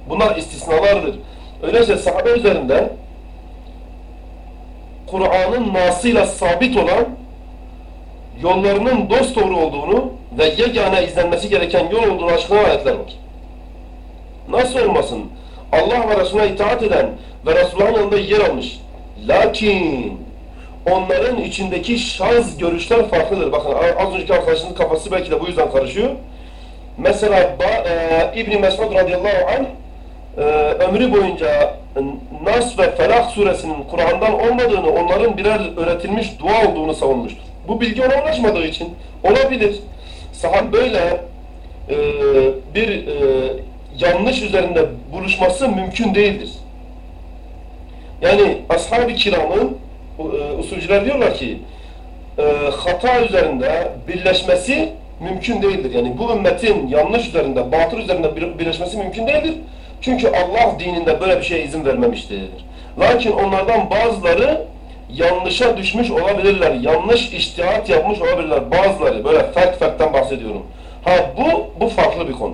Bunlar istisnalardır. Öyleyse sahabe üzerinde Kur'an'ın nasıyla sabit olan yollarının dost doğru olduğunu ve yegane izlenmesi gereken yol olduğunu açıklayan ayetler var. Nasıl olmasın? Allah ve Resulüne itaat eden ve Resulullah'ın yanında yer almış, Lakin onların içindeki şaz görüşler farklıdır. Bakın az önceki arkadaşının kafası belki de bu yüzden karışıyor. Mesela e, İbn Mesud radıyallahu anh e, ömrü boyunca Nas ve Felah suresinin Kur'an'dan olmadığını, onların birer öğretilmiş dua olduğunu savunmuştur. Bu bilgi ona ulaşmadığı için olabilir. Sahab böyle e, bir e, yanlış üzerinde buluşması mümkün değildir. Yani ashab-ı kiramın usulcüler diyorlar ki e, hata üzerinde birleşmesi mümkün değildir. Yani bu ümmetin yanlış üzerinde, batıl üzerinde birleşmesi mümkün değildir. Çünkü Allah dininde böyle bir şeye izin vermemiştir. Lakin onlardan bazıları yanlışa düşmüş olabilirler. Yanlış iştihat yapmış olabilirler. Bazıları böyle fert fertten bahsediyorum. Ha bu, bu farklı bir konu.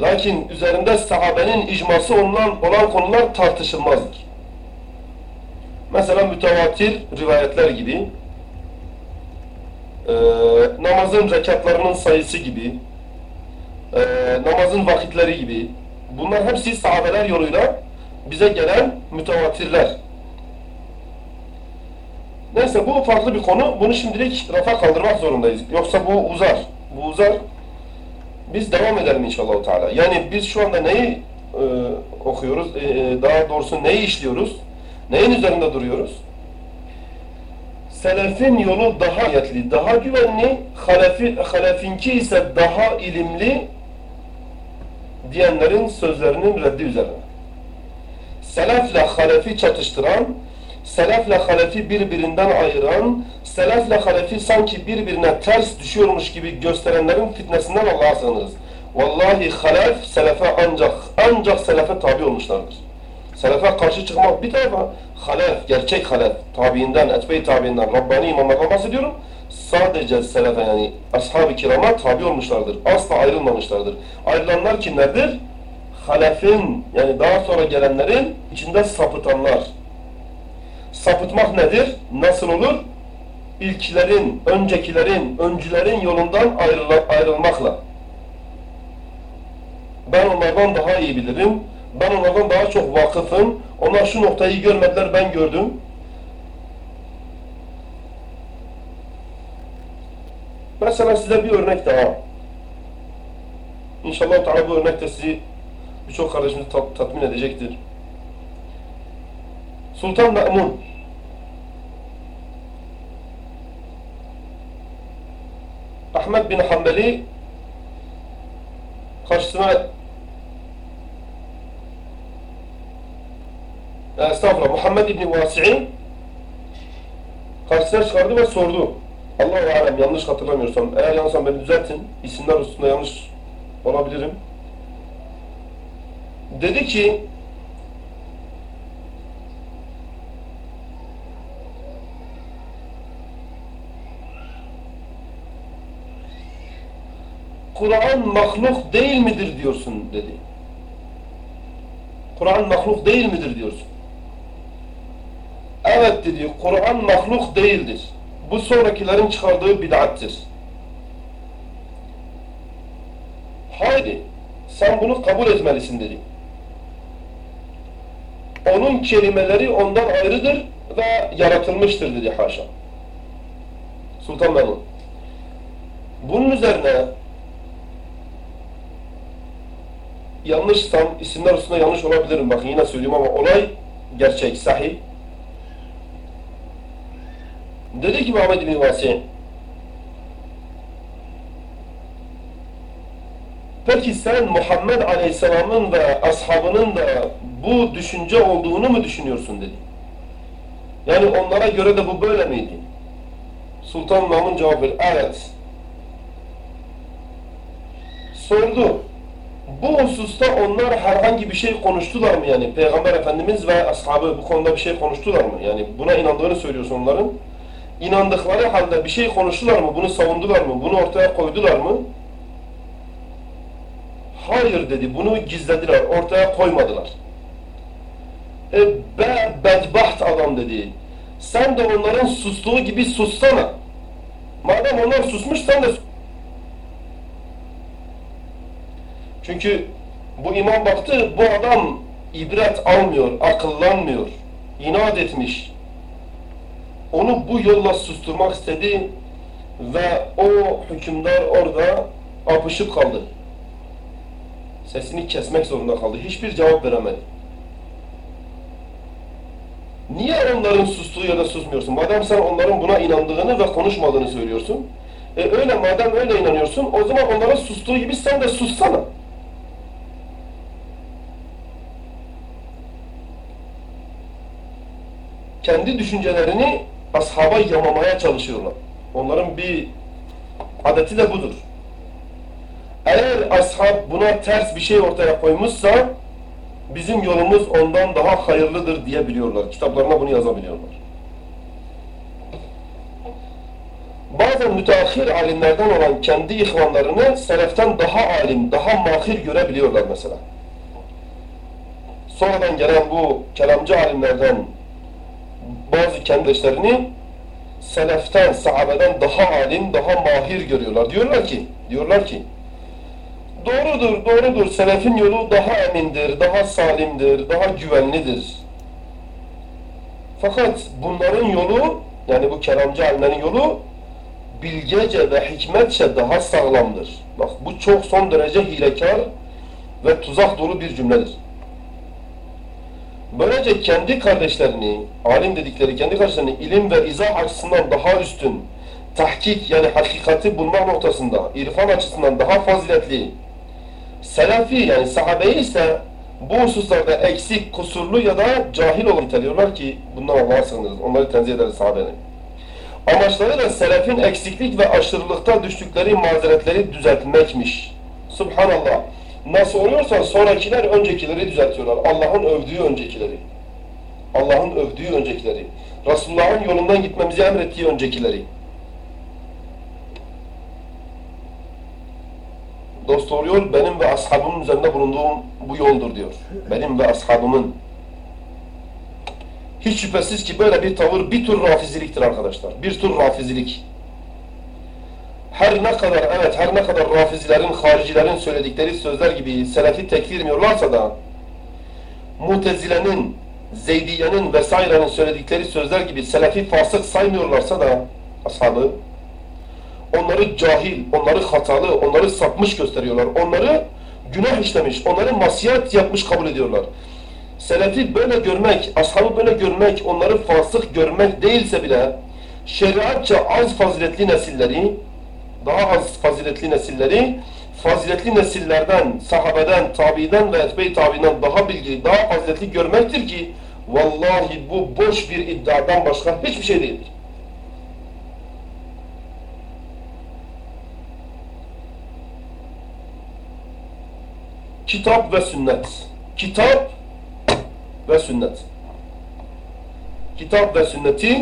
Lakin üzerinde sahabenin icması olan, olan konular tartışılmazdır. Mesela mütevatir rivayetler gibi, e, namazın rekatlarının sayısı gibi, e, namazın vakitleri gibi, bunlar hepsi sahabeler yoluyla bize gelen mütevatirler. Neyse bu farklı bir konu. Bunu şimdilik rafa kaldırmak zorundayız. Yoksa bu uzar. Bu uzar. Biz devam edelim inşallah. Teala. Yani biz şu anda neyi e, okuyoruz? E, e, daha doğrusu neyi işliyoruz? Neyin üzerinde duruyoruz? Selefin yolu daha niyetli, daha güvenli, halefi, halefinki ise daha ilimli diyenlerin sözlerinin reddi üzerine. Selefle halefi çatıştıran, selefle halefi birbirinden ayıran, selefle halefi sanki birbirine ters düşüyormuş gibi gösterenlerin fitnesinden Allah'a sığınırız. Vallahi halef, selefe ancak, ancak selefe tabi olmuşlardır. Selefe karşı çıkmak bir tarafa, halef, gerçek halef, tabiinden, etbe-i tabiinden, Rabbani imamlardan bahsediyorum. Sadece selefe yani ashab-ı kirama tabi olmuşlardır. Asla ayrılmamışlardır. Ayrılanlar kimlerdir? Halefin yani daha sonra gelenlerin içinde sapıtanlar. Sapıtmak nedir? Nasıl olur? İlkilerin, öncekilerin, öncülerin yolundan ayrılmakla. Ben onlardan daha iyi bilirim. Ben onlardan daha çok vakıfım. Onlar şu noktayı görmediler, ben gördüm. Mesela size bir örnek daha. İnşallah Teala bu örnek de sizi birçok kardeşimizi tat, tatmin edecektir. Sultan Ma'mun Ahmet bin Hanbeli karşısına estağfurullah Muhammed İbni Vasi'in karşısına çıkardı ve sordu. Allah-u Alem yanlış hatırlamıyorsam, eğer yanlışsam beni düzeltin. İsimler üstünde yanlış olabilirim. Dedi ki Kur'an mahluk değil midir diyorsun dedi. Kur'an mahluk değil midir diyorsun. Evet dedi, Kur'an mahluk değildir. Bu sonrakilerin çıkardığı bid'attir. Haydi, sen bunu kabul etmelisin dedi. Onun kelimeleri ondan ayrıdır ve yaratılmıştır dedi haşa. Sultan Memnun. Bunun üzerine yanlışsam, isimler üstünde yanlış olabilirim. Bakın yine söyleyeyim ama olay gerçek, sahih. Dedi ki Muhammed bin Vasi Peki sen Muhammed Aleyhisselam'ın ve ashabının da bu düşünce olduğunu mu düşünüyorsun dedi. Yani onlara göre de bu böyle miydi? Sultan Mahmud cevap verdi. Evet. Sordu. Bu hususta onlar herhangi bir şey konuştular mı yani? Peygamber Efendimiz ve ashabı bu konuda bir şey konuştular mı? Yani buna inandığını söylüyorsun onların. İnandıkları halde bir şey konuştular mı? Bunu savundular mı? Bunu ortaya koydular mı? Hayır dedi. Bunu gizlediler. Ortaya koymadılar. E, be bedbaht adam dedi. Sen de onların sustuğu gibi sussana. Madem onlar susmuş sen de Çünkü bu imam baktı bu adam ibret almıyor, akıllanmıyor. inat etmiş. Onu bu yolla susturmak istedi ve o hükümdar orada apışıp kaldı. Sesini kesmek zorunda kaldı. Hiçbir cevap veremedi. Niye onların sustuğu yerde susmuyorsun? Madem sen onların buna inandığını ve konuşmadığını söylüyorsun. E öyle madem öyle inanıyorsun o zaman onların sustuğu gibi sen de sussana. Kendi düşüncelerini ashaba yamamaya çalışıyorlar. Onların bir adeti de budur. Eğer ashab buna ters bir şey ortaya koymuşsa bizim yolumuz ondan daha hayırlıdır diyebiliyorlar. Kitaplarına bunu yazabiliyorlar. Bazen müteahhir alimlerden olan kendi ihvanlarını seleften daha alim, daha mahir görebiliyorlar mesela. Sonradan gelen bu kelamcı alimlerden bazı kendilerini seleften, sahabeden daha alim, daha mahir görüyorlar. Diyorlar ki, diyorlar ki doğrudur, doğrudur. Selefin yolu daha emindir, daha salimdir, daha güvenlidir. Fakat bunların yolu, yani bu kelamcı alimlerin yolu bilgece ve hikmetçe daha sağlamdır. Bak bu çok son derece hilekar ve tuzak dolu bir cümledir. Böylece kendi kardeşlerini, alim dedikleri kendi kardeşlerini ilim ve izah açısından daha üstün, tahkik yani hakikati bulma noktasında, irfan açısından daha faziletli, selefi yani sahabeyi ise bu hususlarda eksik, kusurlu ya da cahil olarak niteliyorlar ki bundan Allah'a sığınırız. Onları tenzih ederiz sahabenin. Amaçları da selefin eksiklik ve aşırılıkta düştükleri mazeretleri düzeltmekmiş. Subhanallah. Nasıl oluyorsa sonrakiler öncekileri düzeltiyorlar. Allah'ın övdüğü öncekileri. Allah'ın övdüğü öncekileri. Resulullah'ın yolundan gitmemizi emrettiği öncekileri. Dost doğru benim ve ashabımın üzerinde bulunduğum bu yoldur diyor. Benim ve ashabımın. Hiç şüphesiz ki böyle bir tavır bir tür rafiziliktir arkadaşlar. Bir tür rafizilik. Her ne kadar evet her ne kadar rafizilerin, haricilerin söyledikleri sözler gibi selefi tekfir da Mutezile'nin, Zeydiye'nin vesairenin söyledikleri sözler gibi selefi fasık saymıyorlarsa da ashabı onları cahil, onları hatalı, onları sapmış gösteriyorlar. Onları günah işlemiş, onları masiyet yapmış kabul ediyorlar. Selefi böyle görmek, ashabı böyle görmek, onları fasık görmek değilse bile şeriatça az faziletli nesilleri, daha az faziletli nesilleri, faziletli nesillerden, sahabeden, tabiiden ve etbe-i tabiinden daha bilgili, daha faziletli görmektir ki vallahi bu boş bir iddiadan başka hiçbir şey değildir. Kitap ve sünnet. Kitap ve sünnet. Kitap ve sünneti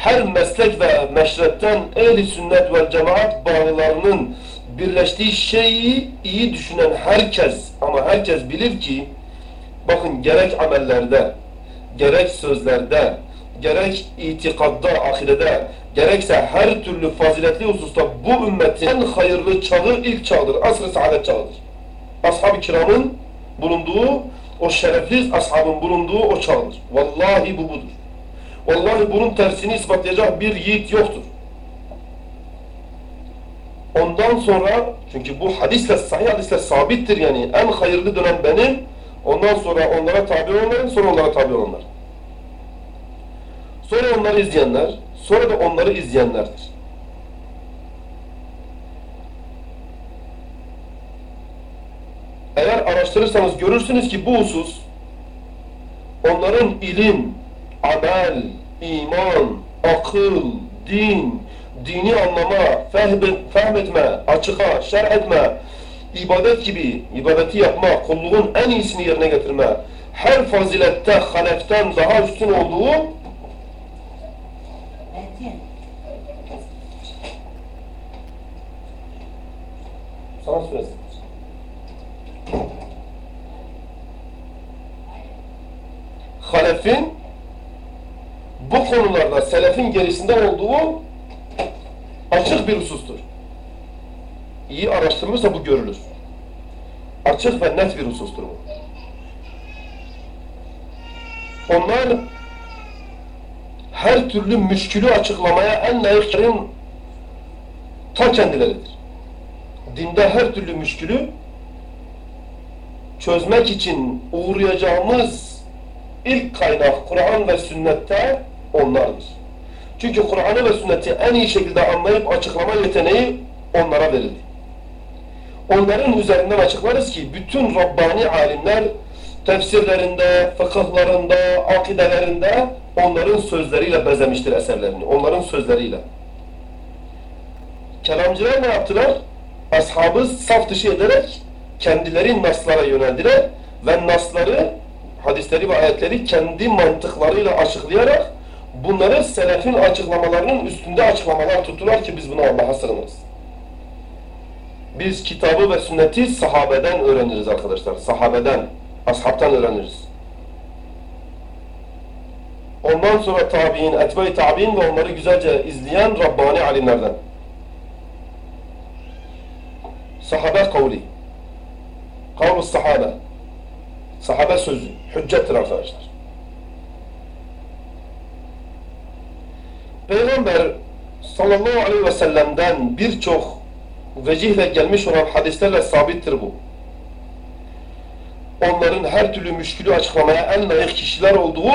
her meslek ve meşretten ehli sünnet ve cemaat bağlılarının birleştiği şeyi iyi düşünen herkes ama herkes bilir ki bakın gerek amellerde gerek sözlerde gerek itikadda, ahirede gerekse her türlü faziletli hususta bu ümmetin en hayırlı çağı ilk çağdır. Asr-ı saadet çağıdır. Ashab-ı kiramın bulunduğu o şerefli ashabın bulunduğu o çağdır. Vallahi bu budur. Vallahi bunun tersini ispatlayacak bir yiğit yoktur. Ondan sonra, çünkü bu hadisle, sahih hadisle sabittir yani, en hayırlı dönem benim, ondan sonra onlara tabi olanların, sonra onlara tabi olanlar. Sonra onları izleyenler, sonra da onları izleyenlerdir. Eğer araştırırsanız görürsünüz ki bu husus, onların ilim, amel, iman, akıl, din, dini anlama, fehmetme, açığa, şer etme, ibadet gibi ibadeti yapma, kulluğun en iyisini yerine getirme, her fazilette haleften daha üstün olduğu sana söylesin. Halefin bu konularda selefin gerisinde olduğu açık bir husustur. İyi araştırılırsa bu görülür. Açık ve net bir husustur bu. Onlar her türlü müşkülü açıklamaya en layıkların ta kendileridir. Dinde her türlü müşkülü çözmek için uğrayacağımız ilk kaynak Kur'an ve sünnette onlardır. Çünkü Kur'an'ı ve sünneti en iyi şekilde anlayıp açıklama yeteneği onlara verildi. Onların üzerinden açıklarız ki bütün Rabbani alimler tefsirlerinde, fıkıhlarında, akidelerinde onların sözleriyle bezemiştir eserlerini. Onların sözleriyle. Kelamcılar ne yaptılar? Ashabı saf dışı ederek kendileri naslara yöneldiler ve nasları, hadisleri ve ayetleri kendi mantıklarıyla açıklayarak bunları selefin açıklamalarının üstünde açıklamalar tuttular ki biz bunu Allah'a sığınırız. Biz kitabı ve sünneti sahabeden öğreniriz arkadaşlar. Sahabeden, ashabtan öğreniriz. Ondan sonra tabi'in, etbe-i tabi'in ve onları güzelce izleyen Rabbani alimlerden. Sahabe kavli. Kavlu sahabe. Sahabe sözü. Hüccettir arkadaşlar. Peygamber sallallahu aleyhi ve sellem'den birçok vecihle gelmiş olan hadislerle sabittir bu. Onların her türlü müşkülü açıklamaya en layık kişiler olduğu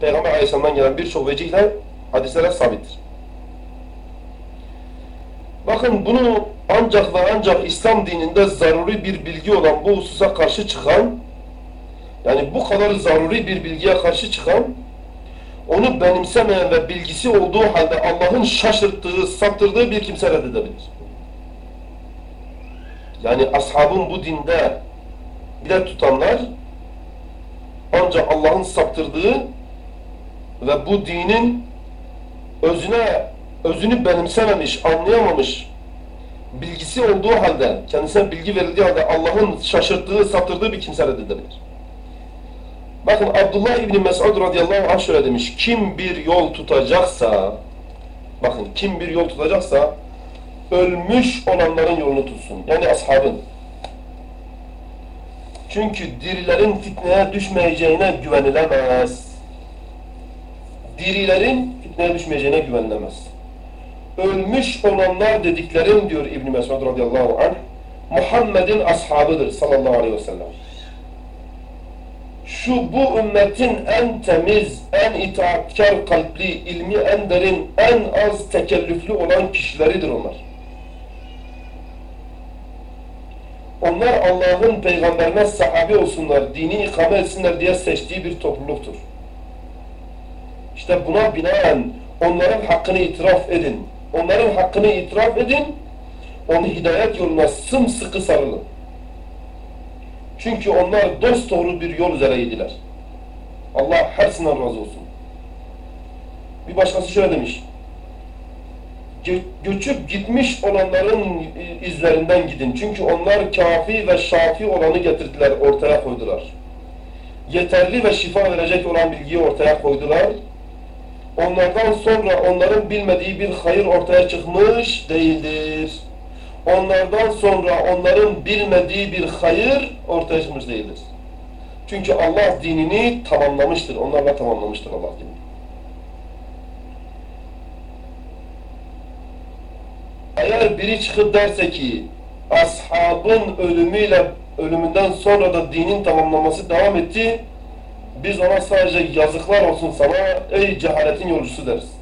Peygamber aleyhisselamdan gelen birçok vecihle hadislere sabittir. Bakın bunu ancak ve ancak İslam dininde zaruri bir bilgi olan bu hususa karşı çıkan yani bu kadar zaruri bir bilgiye karşı çıkan onu benimsemeyen ve bilgisi olduğu halde Allah'ın şaşırttığı, saptırdığı bir kimse reddedebilir. Yani ashabın bu dinde bilet tutanlar ancak Allah'ın saptırdığı ve bu dinin özüne özünü benimsememiş, anlayamamış bilgisi olduğu halde, kendisine bilgi verildiği halde Allah'ın şaşırttığı, saptırdığı bir kimse reddedebilir. Bakın Abdullah İbni Mesud radıyallahu anh şöyle demiş. Kim bir yol tutacaksa bakın kim bir yol tutacaksa ölmüş olanların yolunu tutsun. Yani ashabın. Çünkü dirilerin fitneye düşmeyeceğine güvenilemez. Dirilerin fitneye düşmeyeceğine güvenilemez. Ölmüş olanlar dediklerim diyor İbn Mesud radıyallahu anh Muhammed'in ashabıdır sallallahu aleyhi ve sellem şu bu ümmetin en temiz, en itaatkar kalpli, ilmi en derin, en az tekellüflü olan kişileridir onlar. Onlar Allah'ın peygamberine sahabi olsunlar, dini ikame etsinler diye seçtiği bir topluluktur. İşte buna binaen onların hakkını itiraf edin. Onların hakkını itiraf edin, onu hidayet yoluna sımsıkı sarılın. Çünkü onlar dost doğru bir yol üzereydiler. Allah hersinden razı olsun. Bir başkası şöyle demiş. Göçüp gitmiş olanların izlerinden gidin. Çünkü onlar kafi ve şafi olanı getirdiler, ortaya koydular. Yeterli ve şifa verecek olan bilgiyi ortaya koydular. Onlardan sonra onların bilmediği bir hayır ortaya çıkmış değildir onlardan sonra onların bilmediği bir hayır ortaya çıkmış değildir. Çünkü Allah dinini tamamlamıştır. Onlarla tamamlamıştır Allah dinini. Eğer biri çıkıp derse ki ashabın ölümüyle ölümünden sonra da dinin tamamlaması devam etti biz ona sadece yazıklar olsun sana ey cehaletin yolcusu deriz.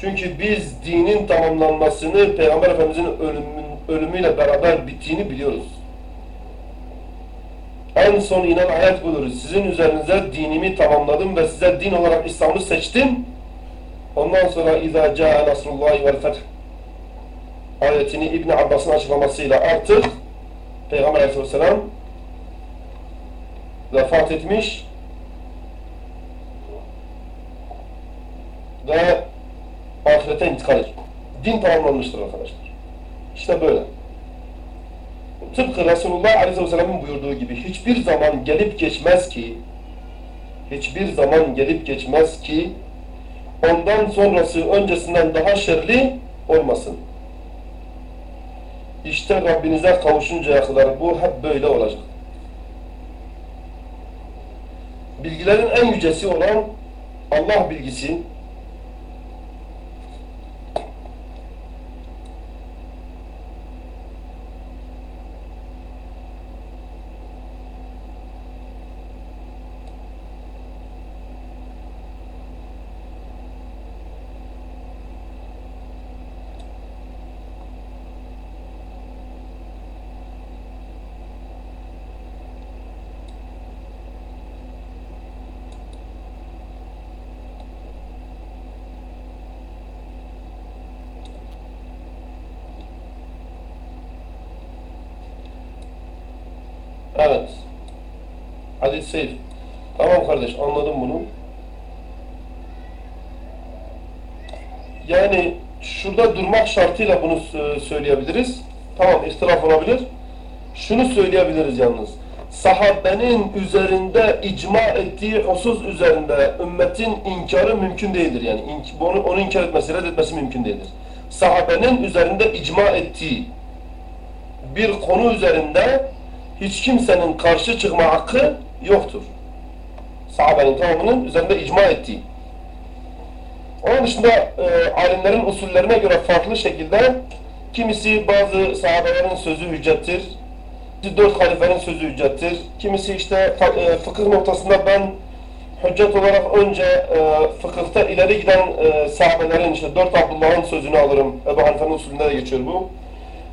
Çünkü biz dinin tamamlanmasını Peygamber Efendimiz'in ölümün, ölümüyle beraber bittiğini biliyoruz. En son inen ayet budur. Sizin üzerinize dinimi tamamladım ve size din olarak İslam'ı seçtim. Ondan sonra اِذَا جَاءَ نَصْرُ اللّٰهِ وَالْفَتْحِ ayetini İbn Abbas'ın açıklamasıyla artık Peygamber Aleyhisselam vefat etmiş ve ahirete intikal edecek. Din tamamlanmıştır arkadaşlar. İşte böyle. Tıpkı Resulullah Aleyhisselam'ın buyurduğu gibi hiçbir zaman gelip geçmez ki hiçbir zaman gelip geçmez ki ondan sonrası öncesinden daha şerli olmasın. İşte Rabbinize kavuşuncaya kadar bu hep böyle olacak. Bilgilerin en yücesi olan Allah bilgisi, Evet. Hadi Seyf. Tamam kardeş anladım bunu. Yani şurada durmak şartıyla bunu söyleyebiliriz. Tamam ihtilaf olabilir. Şunu söyleyebiliriz yalnız. Sahabenin üzerinde icma ettiği husus üzerinde ümmetin inkarı mümkün değildir. Yani onu, onu inkar etmesi, reddetmesi mümkün değildir. Sahabenin üzerinde icma ettiği bir konu üzerinde hiç kimsenin karşı çıkma hakkı yoktur. Sahabenin tamamının üzerinde icma ettiği. Onun dışında e, alimlerin usullerine göre farklı şekilde kimisi bazı sahabelerin sözü hüccettir, dört halifenin sözü hüccettir, kimisi işte e, fıkıh noktasında ben hüccet olarak önce e, fıkıhta ileri giden e, sahabelerin işte dört Abdullah'ın sözünü alırım. Ebu Hanife'nin usulünde de geçiyor bu.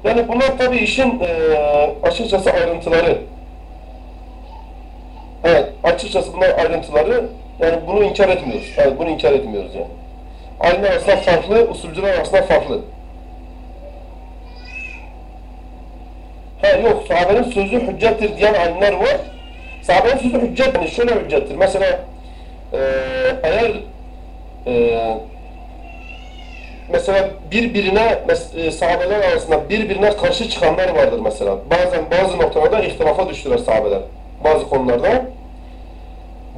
Yani bunlar tabii işin e, açıkçası ayrıntıları. Evet, açıkçası bunlar ayrıntıları. Yani bunu inkar etmiyoruz. Evet, bunu inkar etmiyoruz yani. Alimler arasında farklı, usulcular arasında farklı. Ha yok, sahabenin sözü hüccettir diyen alimler var. Sahabenin sözü hüccet, yani şöyle hüccettir. Mesela e, eğer e, mesela birbirine e, sahabeler arasında birbirine karşı çıkanlar vardır mesela. Bazen bazı noktalarda ihtilafa düştüler sahabeler. Bazı konularda.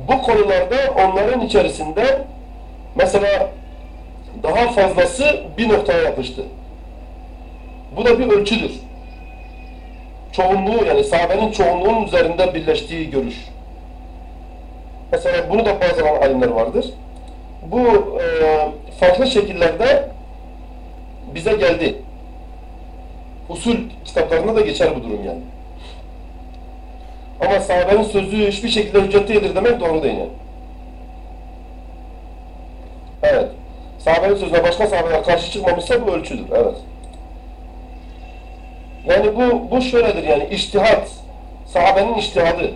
Bu konularda onların içerisinde mesela daha fazlası bir noktaya yapıştı. Bu da bir ölçüdür. Çoğunluğu yani sahabenin çoğunluğunun üzerinde birleştiği görüş. Mesela bunu da bazı alimler vardır. Bu e, farklı şekillerde bize geldi. Usul kitaplarında da geçer bu durum yani. Ama sahabenin sözü hiçbir şekilde hüccet değildir demek doğru değil yani. Evet. Sahabenin sözüne başka sahabeler karşı çıkmamışsa bu ölçüdür. Evet. Yani bu, bu şöyledir yani iştihat. Sahabenin iştihadı.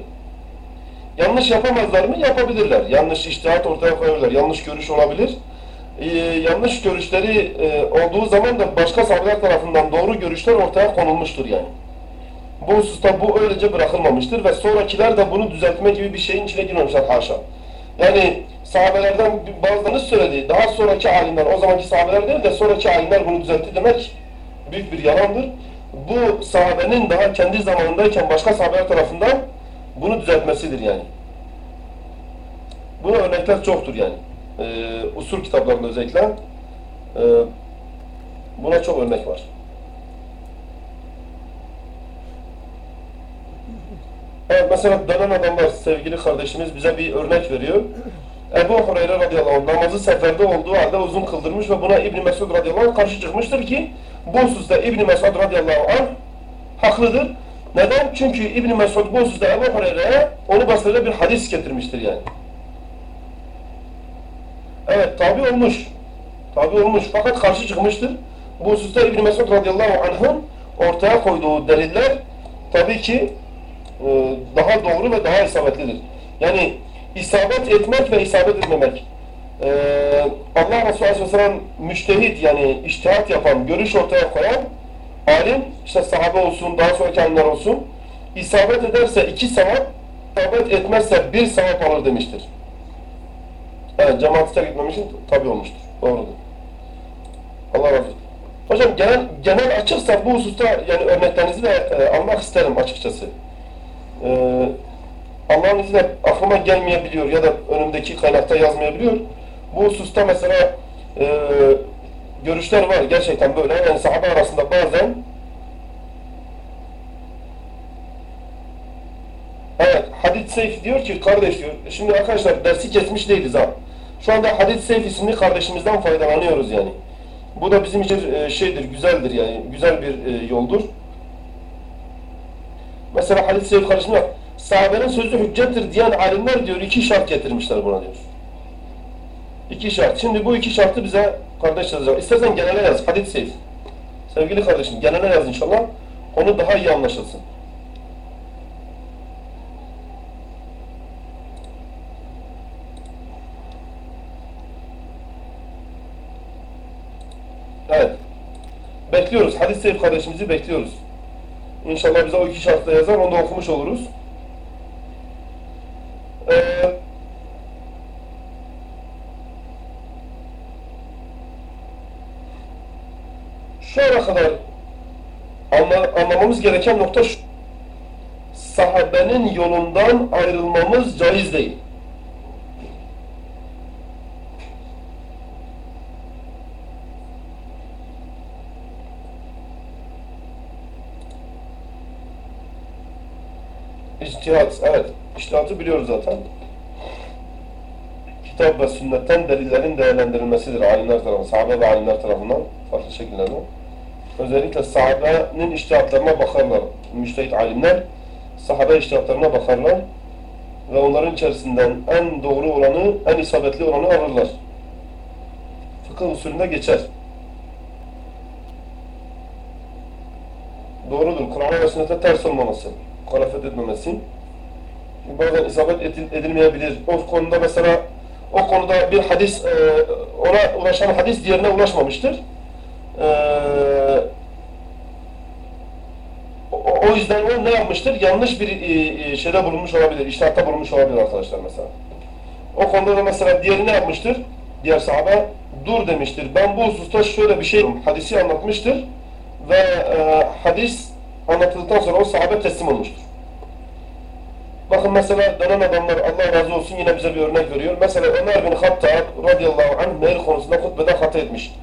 Yanlış yapamazlar mı? Yapabilirler. Yanlış iştihat ortaya koyabilirler. Yanlış görüş olabilir e, yanlış görüşleri e, olduğu zaman da başka sahabeler tarafından doğru görüşler ortaya konulmuştur yani. Bu hususta bu öylece bırakılmamıştır ve sonrakiler de bunu düzeltme gibi bir şeyin içine girmemişler haşa. Yani sahabelerden bazılarını söyledi. Daha sonraki alimler, o zamanki sahabeler değil de sonraki alimler bunu düzeltti demek büyük bir yalandır. Bu sahabenin daha kendi zamanındayken başka sahabeler tarafından bunu düzeltmesidir yani. Buna örnekler çoktur yani e, usul kitaplarında özellikle e, buna çok örnek var. Evet, mesela dönen adamlar, sevgili kardeşimiz bize bir örnek veriyor. Ebu Hureyre radıyallahu anh namazı seferde olduğu halde uzun kıldırmış ve buna İbn Mesud radıyallahu anh karşı çıkmıştır ki bu hususta İbn Mesud radıyallahu anh haklıdır. Neden? Çünkü İbn Mesud bu hususta Ebu Hureyre'ye onu basırıyla bir hadis getirmiştir yani. Evet tabi olmuş. Tabi olmuş fakat karşı çıkmıştır. Bu hususta İbn Mesud radıyallahu anh'ın ortaya koyduğu deliller tabii ki e, daha doğru ve daha isabetlidir. Yani isabet etmek ve isabet etmemek. Ee, Allah Resulü Aleyhisselam müştehit yani iştihat yapan, görüş ortaya koyan alim, işte sahabe olsun, daha sonraki alimler olsun, isabet ederse iki sevap, isabet etmezse bir sevap alır demiştir. Evet, cemaati terk için tabi olmuştur. Doğrudur. Allah razı olsun. Hocam genel, genel açıksa bu hususta yani örneklerinizi de e, almak isterim açıkçası. E, Allah'ın izniyle aklıma gelmeyebiliyor ya da önümdeki kaynakta yazmayabiliyor. Bu hususta mesela e, görüşler var gerçekten böyle. Yani sahabe arasında bazen Evet, Hadid Seyf diyor ki kardeş diyor, şimdi arkadaşlar dersi kesmiş değiliz ha. Şu anda Hadis Seyf isimli kardeşimizden faydalanıyoruz yani. Bu da bizim için e, şeydir, güzeldir yani. Güzel bir e, yoldur. Mesela Hadis Seyf kardeşimiz sahabenin sözü hüccettir diyen alimler diyor iki şart getirmişler buna diyor. İki şart. Şimdi bu iki şartı bize kardeş yazacak. İstersen genele yaz. Hadis Seyf. Sevgili kardeşim genele yaz inşallah. Onu daha iyi anlaşılsın. Evet. Bekliyoruz. Hadis Seyf kardeşimizi bekliyoruz. İnşallah bize o iki şartla yazar. Onu da okumuş oluruz. Ee, şu ana kadar anla, anlamamız gereken nokta şu. Sahabenin yolundan ayrılmamız caiz değil. İçtihat, evet. İçtihatı biliyoruz zaten. Kitap ve sünnetten delillerin değerlendirilmesidir alimler tarafından, sahabe ve alimler tarafından farklı şekillerde. Özellikle sahabenin içtihatlarına bakarlar. Müştehit alimler sahabe içtihatlarına bakarlar ve onların içerisinden en doğru olanı, en isabetli olanı alırlar. Fıkıh usulünde geçer. Doğrudur. Kur'an'a ve sünnete ters olmaması, muhalefet etmemesi. Bazen isabet edilmeyebilir. O konuda mesela o konuda bir hadis e, ona ulaşan hadis diğerine ulaşmamıştır. E, o yüzden o ne yapmıştır? Yanlış bir e, şeyde bulunmuş olabilir, iştahatta bulunmuş olabilir arkadaşlar mesela. O konuda da mesela diğeri ne yapmıştır? Diğer sahabe dur demiştir. Ben bu hususta şöyle bir şey hadisi anlatmıştır ve e, hadis anlatıldıktan sonra o sahabe teslim olmuştur. Bakın mesela dönen adamlar Allah razı olsun yine bize bir örnek veriyor. Mesela Ömer bin Hattab radıyallahu anh mehir konusunda hutbede hata etmiş.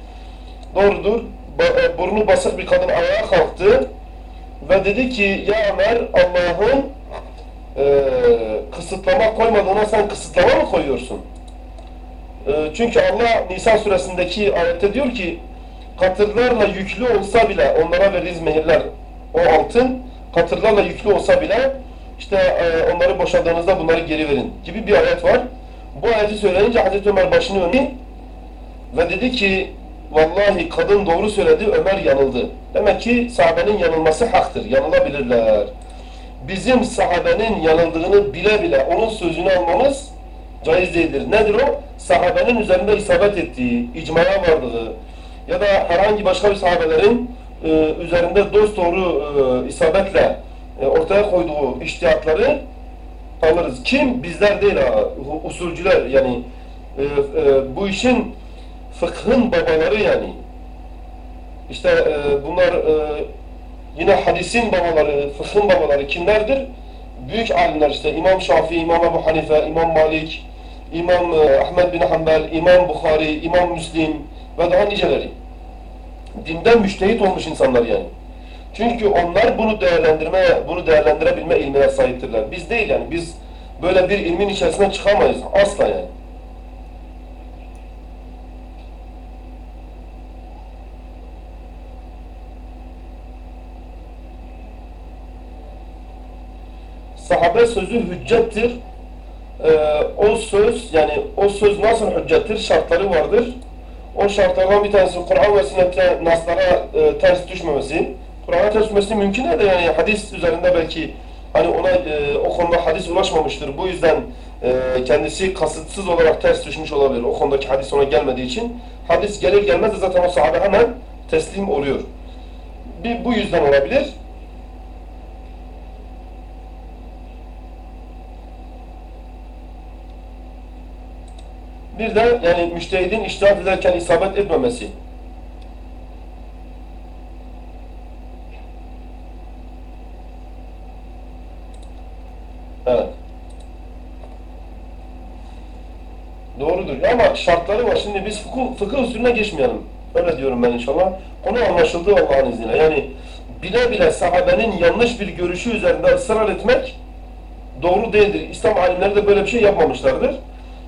Doğrudur. E, burnu basık bir kadın ayağa kalktı ve dedi ki ya Ömer Allah'ın e, kısıtlama koymadığına sen kısıtlama mı koyuyorsun? E, çünkü Allah Nisan suresindeki ayette diyor ki katırlarla yüklü olsa bile onlara veririz mehirler o altın katırlarla yüklü olsa bile işte e, onları boşadığınızda bunları geri verin gibi bir ayet var. Bu ayeti söyleyince Hazreti Ömer başını öndü ve dedi ki vallahi kadın doğru söyledi Ömer yanıldı. Demek ki sahabenin yanılması haktır. Yanılabilirler. Bizim sahabenin yanıldığını bile bile onun sözünü almamız caiz değildir. Nedir o? Sahabenin üzerinde isabet ettiği, icmaya vardığı ya da herhangi başka bir sahabelerin e, üzerinde dost doğru e, isabetle e, ortaya koyduğu iştihatları alırız. Kim? Bizler değil ha. Usulcüler yani e, e, bu işin fıkhın babaları yani. İşte e, bunlar e, yine hadisin babaları, fıkhın babaları kimlerdir? Büyük alimler işte İmam Şafii, İmam Ebu Hanife, İmam Malik, İmam e, Ahmed bin Hanbel, İmam Bukhari, İmam Müslim ve daha niceleri. Dinden müştehit olmuş insanlar yani. Çünkü onlar bunu değerlendirme, bunu değerlendirebilme ilmine sahiptirler. Biz değil yani. Biz böyle bir ilmin içerisinden çıkamayız. Asla yani. sahabe sözü hüccettir. Ee, o söz yani o söz nasıl hüccettir? Şartları vardır. O şartlardan bir tanesi Kur'an ve sünnette naslara e, ters düşmemesi. Kur'an'a ters düşmesi mümkün de yani hadis üzerinde belki hani ona e, o konuda hadis ulaşmamıştır. Bu yüzden e, kendisi kasıtsız olarak ters düşmüş olabilir. O konudaki hadis ona gelmediği için. Hadis gelir gelmez de zaten o sahabe hemen teslim oluyor. Bir, bu yüzden olabilir. Bir de yani müştehidin iştihat ederken isabet etmemesi. Evet. Doğrudur. Ama şartları var. Şimdi biz fıkıh, fıkıh usulüne geçmeyelim. Öyle diyorum ben inşallah. Konu anlaşıldı Allah'ın izniyle. Yani bile bile sahabenin yanlış bir görüşü üzerinde ısrar etmek doğru değildir. İslam alimleri de böyle bir şey yapmamışlardır.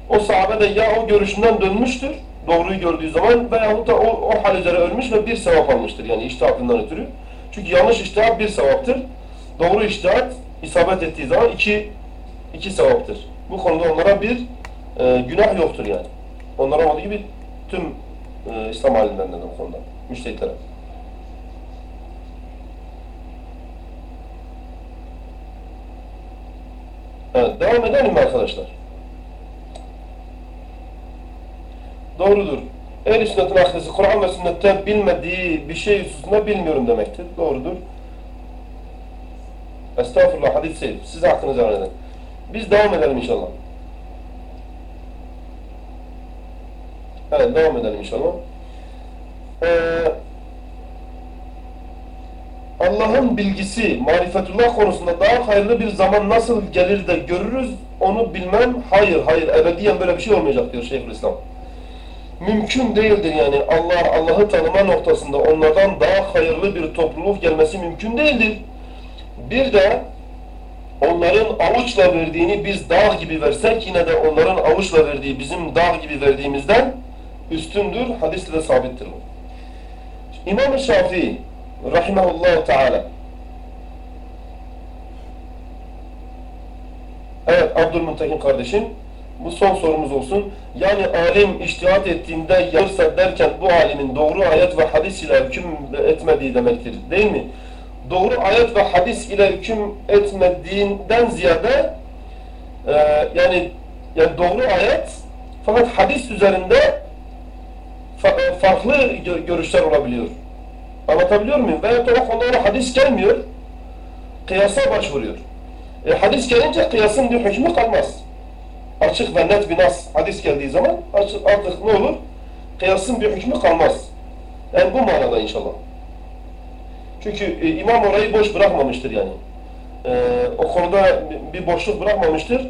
O sahabe de ya o görüşünden dönmüştür doğruyu gördüğü zaman veyahut da o, o hal üzere ölmüş ve bir sevap almıştır yani iştihatından ötürü. Çünkü yanlış iştihat bir sevaptır. Doğru iştihat isabet ettiği zaman iki, iki sevaptır. Bu konuda onlara bir e, günah yoktur yani. Onlara olduğu gibi tüm e, İslam alimlerinden de bu konuda. Müştehitlere. Evet, devam edelim mi arkadaşlar? Doğrudur. Ehl-i sünnetin ahlisi Kur'an ve sünnette bilmediği bir şey hususunda bilmiyorum demektir. Doğrudur. Estağfurullah hadis seyir. Siz hakkınızı edin. Biz devam edelim inşallah. Evet devam edelim inşallah. Ee, Allah'ın bilgisi, marifetullah konusunda daha hayırlı bir zaman nasıl gelir de görürüz onu bilmem. Hayır, hayır, ebediyen böyle bir şey olmayacak diyor Şeyhülislam. Mümkün değildir yani Allah Allah'ı tanıma noktasında onlardan daha hayırlı bir topluluk gelmesi mümkün değildir. Bir de onların avuçla verdiğini biz dağ gibi versek yine de onların avuçla verdiği bizim dağ gibi verdiğimizden üstündür. Hadiste de sabittir bu. İmam-ı Şafii rahimahullah teala Evet Abdülmuntekin kardeşim bu son sorumuz olsun. Yani alim iştihat ettiğinde yanırsa derken bu alimin doğru ayet ve hadis ile hüküm etmediği demektir. Değil mi? Doğru ayet ve hadis ile hüküm etmediğinden ziyade e, yani yani doğru ayet fakat hadis üzerinde fa farklı görüşler olabiliyor. Anlatabiliyor muyum? Veyahut da o konuda ona hadis gelmiyor. Kıyasa başvuruyor. E, hadis gelince kıyasın bir hükmü kalmaz. Açık ve net bir nas hadis geldiği zaman açık, artık ne olur? Kıyasın bir hükmü kalmaz. Yani bu manada inşallah. Çünkü e, imam orayı boş bırakmamıştır yani. E, o konuda bir boşluk bırakmamıştır.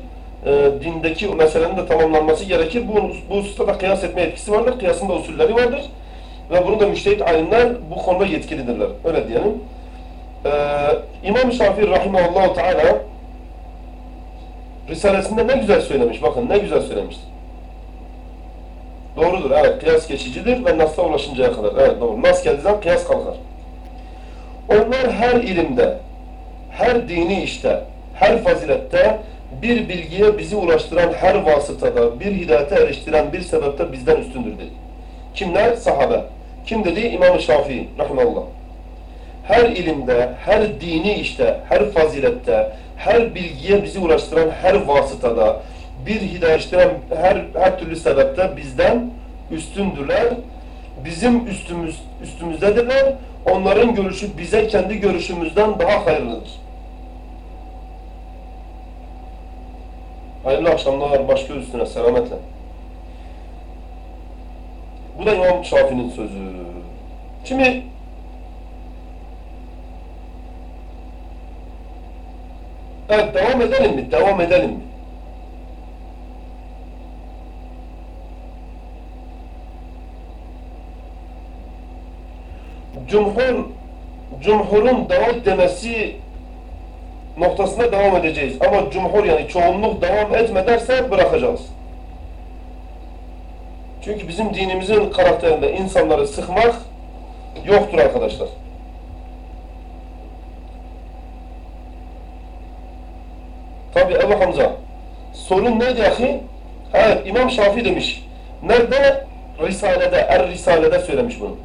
E, dindeki meselenin de tamamlanması gerekir. Bu, bu hususta da kıyas etme etkisi vardır. Kıyasın da usulleri vardır. Ve bunu da müştehit alimler bu konuda yetkilidirler. Öyle diyelim. Ee, İmam-ı Şafii Rahimahullah Teala Risalesinde ne güzel söylemiş. Bakın ne güzel söylemiş. Doğrudur. Evet. Kıyas geçicidir ve Nas'a ulaşıncaya kadar. Evet doğru. Nas geldiği zaman kıyas kalkar. Onlar her ilimde, her dini işte, her fazilette bir bilgiye bizi ulaştıran her vasıtada, bir hidayete eriştiren bir sebepte bizden üstündür dedi. Kimler? Sahabe. Kim dedi? İmam-ı Şafii rahimallah. Her ilimde, her dini işte, her fazilette, her bilgiye bizi ulaştıran her vasıtada, bir hidayetleştiren her, her türlü sebepte bizden üstündürler. Bizim üstümüz, üstümüzdedirler. Onların görüşü bize kendi görüşümüzden daha hayırlıdır. Hayırlı akşamlar, baş göz üstüne, selametle. Bu da İmam Şafii'nin sözü. Şimdi Evet devam edelim mi? Devam edelim mi? Cumhur Cumhur'un devam demesi noktasına devam edeceğiz. Ama cumhur yani çoğunluk devam etme derse bırakacağız. Çünkü bizim dinimizin karakterinde insanları sıkmak yoktur arkadaşlar. Tabi Ebu Hamza. Sorun neydi ahi? Evet İmam Şafii demiş. Nerede? Risale'de, Er-Risale'de söylemiş bunu.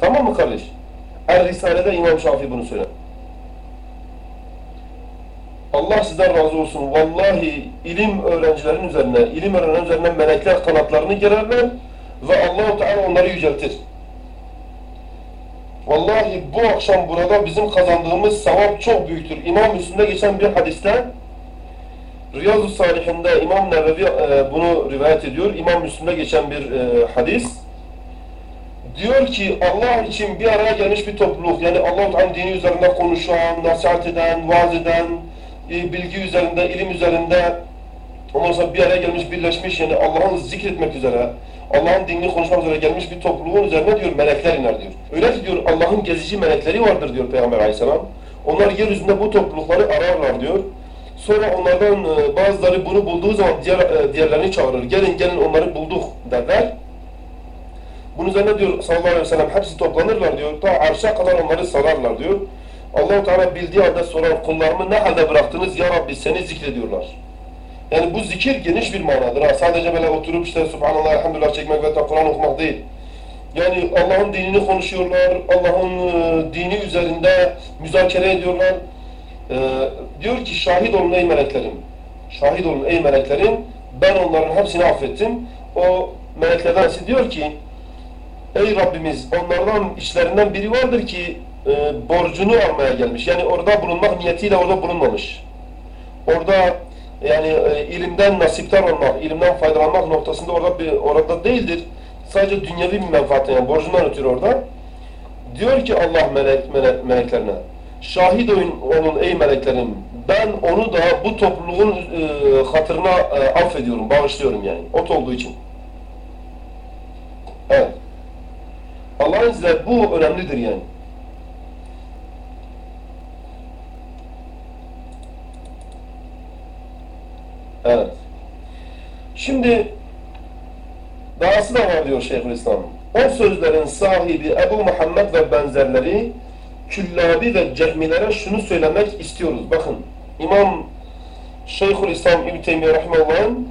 Tamam mı kardeş? Er-Risale'de İmam Şafii bunu söylemiş. Allah sizden razı olsun. Vallahi ilim öğrencilerin üzerine, ilim öğrenen üzerine melekler kanatlarını gererler ve Allah-u Teala onları yüceltir. Vallahi bu akşam burada bizim kazandığımız sevap çok büyüktür. İmam Müslim'de geçen bir hadiste Riyazu Salihinde İmam Nevevi e, bunu rivayet ediyor. İmam Müslim'de geçen bir e, hadis. Diyor ki Allah için bir araya gelmiş bir topluluk yani Allah-u dini üzerinde konuşan, nasihat eden, vaaz eden, e, bilgi üzerinde, ilim üzerinde ondan sonra bir araya gelmiş, birleşmiş yani Allah'ın zikretmek üzere, Allah'ın dinini konuşmak üzere gelmiş bir topluluğun üzerine diyor melekler iner diyor. Öyle ki diyor Allah'ın gezici melekleri vardır diyor Peygamber aleyhisselam. Onlar yeryüzünde bu toplulukları ararlar diyor. Sonra onlardan e, bazıları bunu bulduğu zaman diğer, e, diğerlerini çağırır. Gelin gelin onları bulduk derler. Bunun üzerine diyor sallallahu aleyhi ve sellem hepsi toplanırlar diyor. Ta arşa kadar onları sararlar diyor. allah Teala bildiği halde sorar kullarımı ne halde bıraktınız ya Rabbi seni zikrediyorlar. Yani bu zikir geniş bir manadır. Ha. Sadece böyle oturup işte Subhanallah, Elhamdülillah çekmek ve Kur'an okumak değil. Yani Allah'ın dinini konuşuyorlar, Allah'ın e, dini üzerinde müzakere ediyorlar. E, diyor ki şahit olun ey meleklerim. Şahit olun ey meleklerim. Ben onların hepsini affettim. O meleklerden diyor ki Ey Rabbimiz onlardan işlerinden biri vardır ki e, borcunu almaya gelmiş. Yani orada bulunmak niyetiyle orada bulunmamış. Orada yani e, ilimden nasiptar olmak, ilimden faydalanmak noktasında orada bir, orada değildir. Sadece dünyevi bir menfaat yani borcundan ötürü orada. Diyor ki Allah melek, melek, meleklerine şahit olun ey meleklerim ben onu da bu topluluğun e, hatırına e, affediyorum, bağışlıyorum yani. Ot olduğu için. Evet. Allah'ın izniyle bu önemlidir yani. Evet. Şimdi dahası da var diyor Şeyhülislam. O sözlerin sahibi Ebu Muhammed ve benzerleri Küllabi ve Cehmilere şunu söylemek istiyoruz. Bakın İmam Şeyhülislam İbn Teymiye Rahimahullah'ın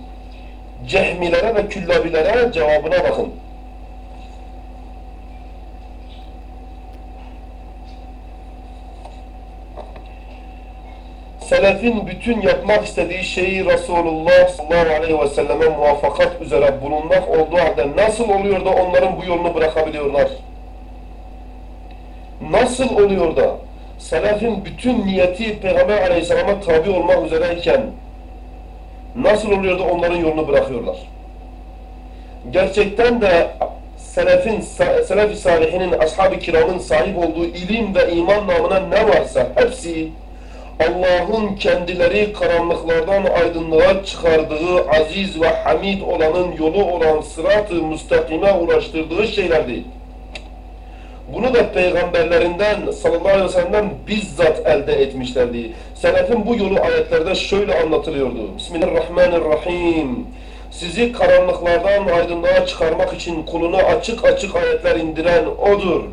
Cehmilere ve Küllabilere cevabına bakın. Selefin bütün yapmak istediği şeyi Resulullah sallallahu aleyhi ve selleme muvaffakat üzere bulunmak olduğu halde nasıl oluyor da onların bu yolunu bırakabiliyorlar? Nasıl oluyor da selefin bütün niyeti Peygamber aleyhisselama tabi olmak üzereyken nasıl oluyor da onların yolunu bırakıyorlar? Gerçekten de selefin, selef-i salihinin, ashab-ı kiramın sahip olduğu ilim ve iman namına ne varsa hepsi Allah'ın kendileri karanlıklardan aydınlığa çıkardığı aziz ve hamid olanın yolu olan sırat-ı müstakime ulaştırdığı şeylerdi. Bunu da peygamberlerinden sallallahu aleyhi ve sellem'den bizzat elde etmişlerdi. Selefin bu yolu ayetlerde şöyle anlatılıyordu. Bismillahirrahmanirrahim. Sizi karanlıklardan aydınlığa çıkarmak için kuluna açık açık ayetler indiren O'dur.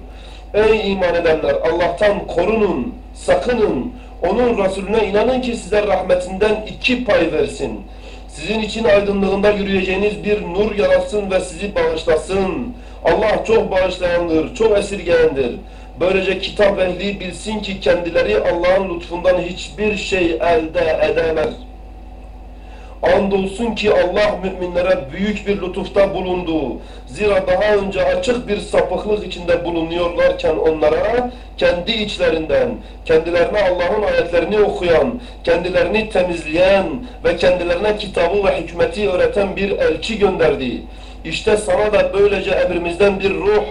Ey iman edenler Allah'tan korunun, sakının. Onun Resulüne inanın ki size rahmetinden iki pay versin. Sizin için aydınlığında yürüyeceğiniz bir nur yaratsın ve sizi bağışlasın. Allah çok bağışlayandır, çok esirgeyendir. Böylece kitap ehli bilsin ki kendileri Allah'ın lütfundan hiçbir şey elde edemez. Andolsun ki Allah müminlere büyük bir lütufta bulundu. Zira daha önce açık bir sapıklık içinde bulunuyorlarken onlara kendi içlerinden, kendilerine Allah'ın ayetlerini okuyan, kendilerini temizleyen ve kendilerine kitabı ve hikmeti öğreten bir elçi gönderdi. İşte sana da böylece emrimizden bir ruh,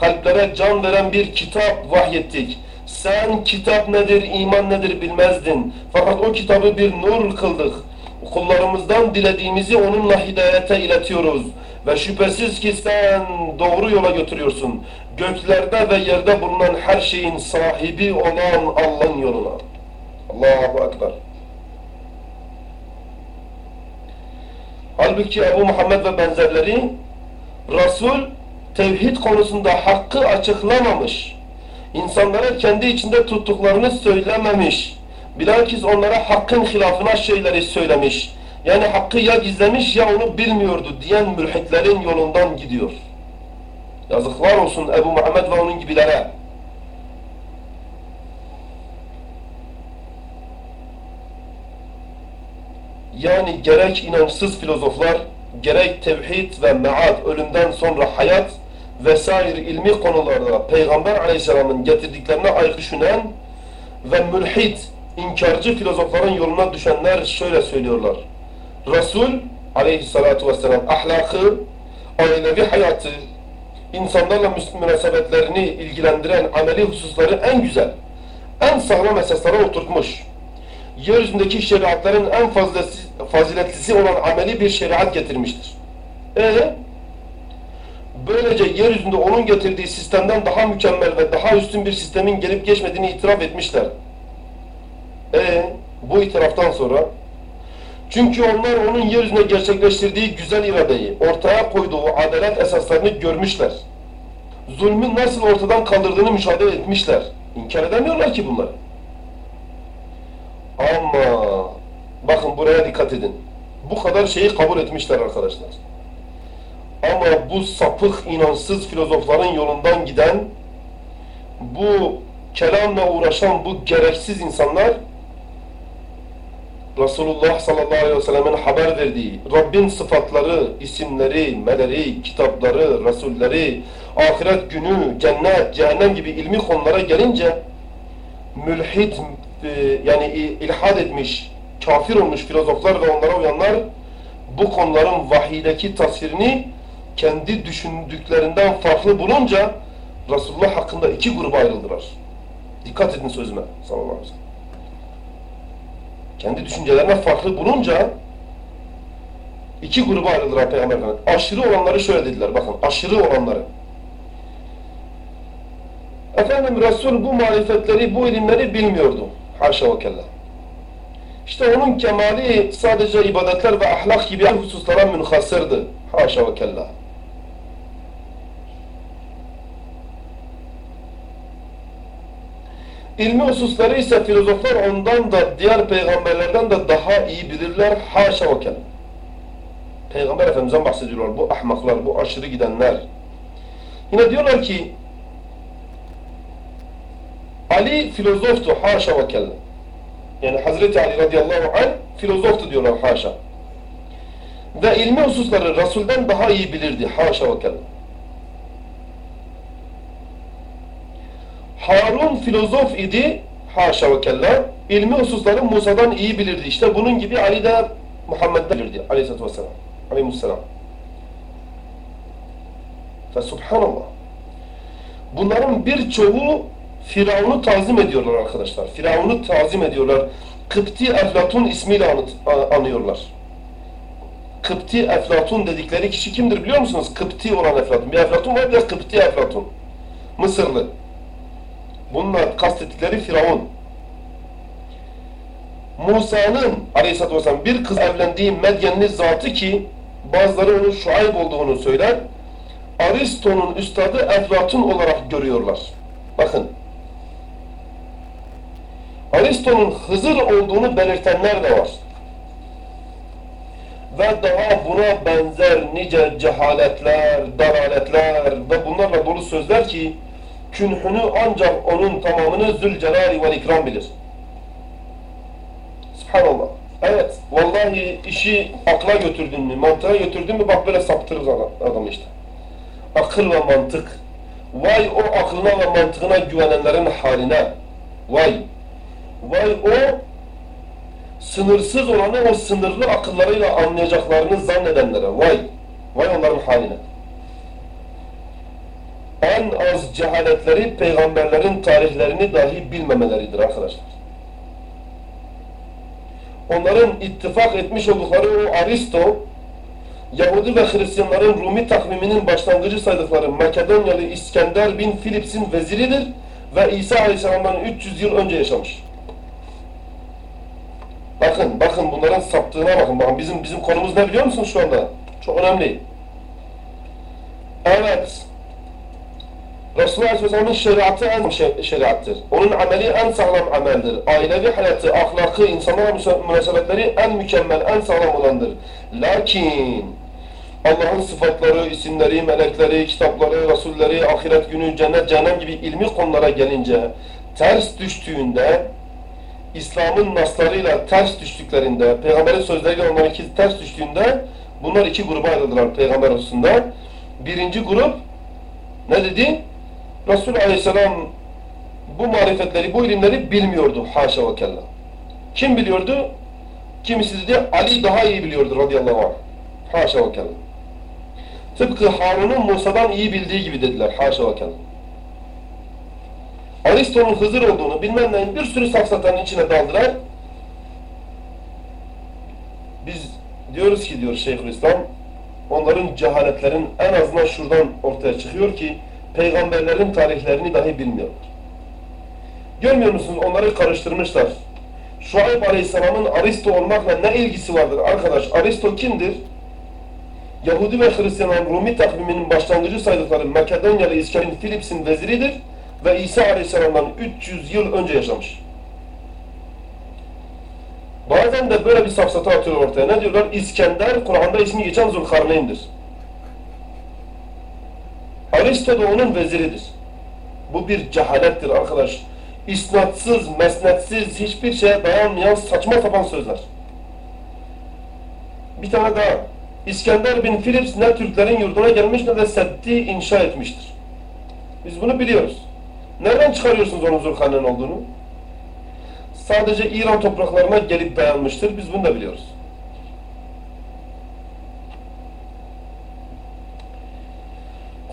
kalplere can veren bir kitap vahyettik. Sen kitap nedir, iman nedir bilmezdin. Fakat o kitabı bir nur kıldık kullarımızdan dilediğimizi onunla hidayete iletiyoruz. Ve şüphesiz ki sen doğru yola götürüyorsun. Göklerde ve yerde bulunan her şeyin sahibi olan Allah'ın yoluna. Allahu Ekber. Halbuki Ebu Muhammed ve benzerleri Resul tevhid konusunda hakkı açıklamamış. İnsanlara kendi içinde tuttuklarını söylememiş Bilakis onlara hakkın hilafına şeyleri söylemiş. Yani hakkı ya gizlemiş ya onu bilmiyordu diyen mülhitlerin yolundan gidiyor. Yazıklar olsun Ebu Muhammed ve onun gibilere. Yani gerek inançsız filozoflar, gerek tevhid ve mead, ölümden sonra hayat vesaire ilmi konularda Peygamber aleyhisselamın getirdiklerine aykırı düşünen ve mülhid inkarcı filozofların yoluna düşenler şöyle söylüyorlar. Resul aleyhissalatu vesselam ahlakı, ailevi hayatı, insanlarla münasebetlerini ilgilendiren ameli hususları en güzel, en sağlam esaslara oturtmuş. Yeryüzündeki şeriatların en faziletlisi olan ameli bir şeriat getirmiştir. E böylece yeryüzünde onun getirdiği sistemden daha mükemmel ve daha üstün bir sistemin gelip geçmediğini itiraf etmişler. E bu itiraftan sonra Çünkü onlar onun yeryüzünde gerçekleştirdiği güzel iradeyi, ortaya koyduğu adalet esaslarını görmüşler. Zulmün nasıl ortadan kaldırdığını müşahede etmişler. İnkar edemiyorlar ki bunları. Ama bakın buraya dikkat edin. Bu kadar şeyi kabul etmişler arkadaşlar. Ama bu sapık, inansız filozofların yolundan giden, bu kelamla uğraşan bu gereksiz insanlar Resulullah sallallahu aleyhi ve sellem'in haber verdiği Rabbin sıfatları, isimleri, meleri, kitapları, Resulleri, ahiret günü, cennet, cehennem gibi ilmi konulara gelince mülhid e, yani ilhad etmiş, kafir olmuş filozoflar ve onlara uyanlar bu konuların vahiydeki tasvirini kendi düşündüklerinden farklı bulunca Resulullah hakkında iki gruba ayrıldılar. Dikkat edin sözüme sallallahu aleyhi ve sellem. Kendi düşüncelerine farklı bulunca iki gruba ayrıldılar Peygamber Efendimiz. Aşırı olanları şöyle dediler bakın aşırı olanları. Efendim Resul bu marifetleri, bu ilimleri bilmiyordu. Haşa ve kella. İşte onun kemali sadece ibadetler ve ahlak gibi hususlara münhasırdı. Haşa ve kella. İlmi hususları ise filozoflar ondan da diğer peygamberlerden de daha iyi bilirler. Haşa kella. Peygamber Efendimiz'den bahsediyorlar. Bu ahmaklar, bu aşırı gidenler. Yine diyorlar ki Ali filozoftu. Haşa ve kella. Yani Hazreti Ali radıyallahu anh filozoftu diyorlar. Haşa. Ve ilmi hususları Resul'den daha iyi bilirdi. Haşa ve kella. Harun filozof idi, haşa ve kella. İlmi hususları Musa'dan iyi bilirdi. İşte bunun gibi Ali de Muhammed'den bilirdi aleyhissalatü vesselam. Aleyhisselam. Ve subhanallah. Bunların birçoğu Firavun'u tazim ediyorlar arkadaşlar. Firavun'u tazim ediyorlar. Kıpti Eflatun ismiyle anıt, anıyorlar. Kıpti Eflatun dedikleri kişi kimdir biliyor musunuz? Kıpti olan Eflatun. Bir Eflatun var bir de Kıpti Eflatun. Mısırlı. Bunlar kastettikleri Firavun. Musa'nın aleyhissalatü vesselam bir kız evlendiği Medyenli zatı ki bazıları onun Şuayb olduğunu söyler. Aristo'nun üstadı Eflatun olarak görüyorlar. Bakın. Aristo'nun Hızır olduğunu belirtenler de var. Ve daha buna benzer nice cehaletler, dalaletler ve bunlarla dolu sözler ki künhünü ancak onun tamamını Zülcelali ve ikram bilir. Subhanallah. Evet, vallahi işi akla götürdün mü, mantığa götürdün mü bak böyle saptırır adam işte. Akıl ve mantık. Vay o aklına ve mantığına güvenenlerin haline. Vay. Vay o sınırsız olanı o sınırlı akıllarıyla anlayacaklarını zannedenlere. Vay. Vay onların haline en az cehaletleri peygamberlerin tarihlerini dahi bilmemeleridir arkadaşlar. Onların ittifak etmiş oldukları o Aristo, Yahudi ve Hristiyanların Rumi takviminin başlangıcı saydıkları Makedonyalı İskender bin Philips'in veziridir ve İsa Aleyhisselam'dan 300 yıl önce yaşamış. Bakın, bakın bunların saptığına bakın. bakın. Bizim bizim konumuz ne biliyor musunuz şu anda? Çok önemli. Evet, Resulullah Aleyhisselam'ın şeriatı en şeriattır. Onun ameli en sağlam ameldir. Ailevi hayatı, ahlakı, insanlara münasebetleri en mükemmel, en sağlam olandır. Lakin Allah'ın sıfatları, isimleri, melekleri, kitapları, rasulleri, ahiret günü, cennet, cehennem gibi ilmi konulara gelince ters düştüğünde İslam'ın naslarıyla ters düştüklerinde, Peygamber'in sözleriyle onlarınki ters düştüğünde bunlar iki gruba ayrıldılar Peygamber arasında. Birinci grup ne dedi? Resul Aleyhisselam bu marifetleri, bu ilimleri bilmiyordu. Haşa ve kella. Kim biliyordu? Kimisi dedi Ali daha iyi biliyordu radıyallahu anh. Haşa ve kella. Tıpkı Harun'un Musa'dan iyi bildiği gibi dediler. Haşa ve kella. Aristo'nun Hızır olduğunu bilmem ne bir sürü safsatanın içine daldılar. Biz diyoruz ki diyor Şeyhülislam onların cehaletlerin en azından şuradan ortaya çıkıyor ki peygamberlerin tarihlerini dahi bilmiyorlar. Görmüyor musunuz? Onları karıştırmışlar. Şuayb Aleyhisselam'ın Aristo olmakla ne ilgisi vardır arkadaş? Aristo kimdir? Yahudi ve Hristiyanların Rumi takviminin başlangıcı saydıkları Makedonyalı İskender'in Philips'in veziridir ve İsa Aleyhisselam'dan 300 yıl önce yaşamış. Bazen de böyle bir safsata atıyor ortaya. Ne diyorlar? İskender, Kur'an'da ismi geçen Zulkarneyn'dir. Aristo da onun veziridir. Bu bir cehalettir arkadaş. İsnatsız, mesnetsiz, hiçbir şeye dayanmayan saçma sapan sözler. Bir tane daha. İskender bin Philips ne Türklerin yurduna gelmiş ne de seddi inşa etmiştir. Biz bunu biliyoruz. Nereden çıkarıyorsunuz onun Zulkarneyn olduğunu? Sadece İran topraklarına gelip dayanmıştır. Biz bunu da biliyoruz.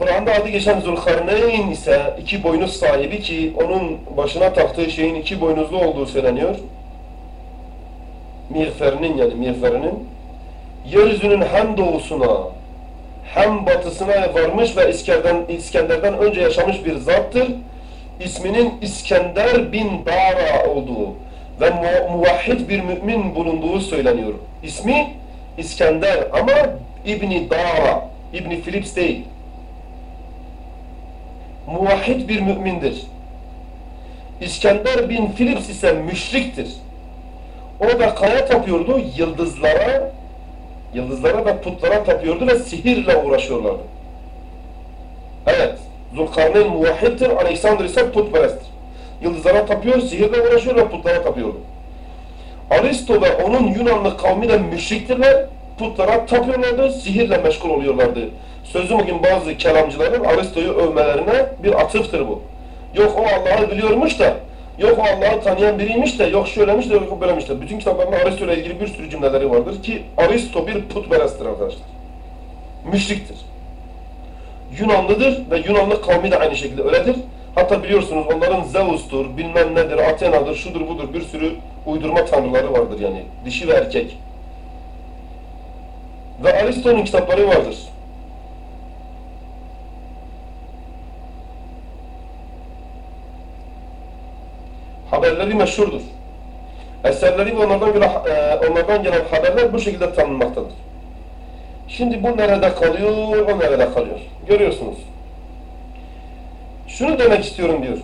Kur'an'da adı geçen Zulkarneyn ise iki boynuz sahibi ki onun başına taktığı şeyin iki boynuzlu olduğu söyleniyor. Miğferinin yani miğferinin yeryüzünün hem doğusuna hem batısına varmış ve İskender'den, İskender'den önce yaşamış bir zattır. İsminin İskender bin Dara olduğu ve muvahhid bir mümin bulunduğu söyleniyor. İsmi İskender ama İbni Dara, İbni Philips değil. Muvahhid bir mümindir. İskender bin Philips ise müşriktir. O da kaya tapıyordu, yıldızlara, yıldızlara ve putlara tapıyordu ve sihirle uğraşıyorlardı. Evet, Zulkarneyn muvahhiddir, Alexander ise putperesttir. Yıldızlara tapıyor, sihirle uğraşıyor ve putlara tapıyordu. Aristo ve onun Yunanlı kavmi de müşriktirler, putlara tapıyorlardı, sihirle meşgul oluyorlardı. Sözüm bugün bazı kelamcıların Aristo'yu övmelerine bir atıftır bu. Yok o Allah'ı biliyormuş da, yok o Allah'ı tanıyan biriymiş de, yok şöylemiş de, yok böylemiş de. Bütün kitaplarında Aristo ile ilgili bir sürü cümleleri vardır ki Aristo bir putperesttir arkadaşlar. Müşriktir. Yunanlıdır ve Yunanlı kavmi de aynı şekilde öyledir. Hatta biliyorsunuz onların Zeus'tur, bilmem nedir, Athena'dır, şudur budur bir sürü uydurma tanrıları vardır yani. Dişi ve erkek. Ve Aristo'nun kitapları vardır. Haberleri meşhurdur. Eserleri ve onlardan gelen, e, onlardan gelen haberler bu şekilde tanınmaktadır. Şimdi bu nerede kalıyor, o nerede kalıyor? Görüyorsunuz. Şunu demek istiyorum diyor.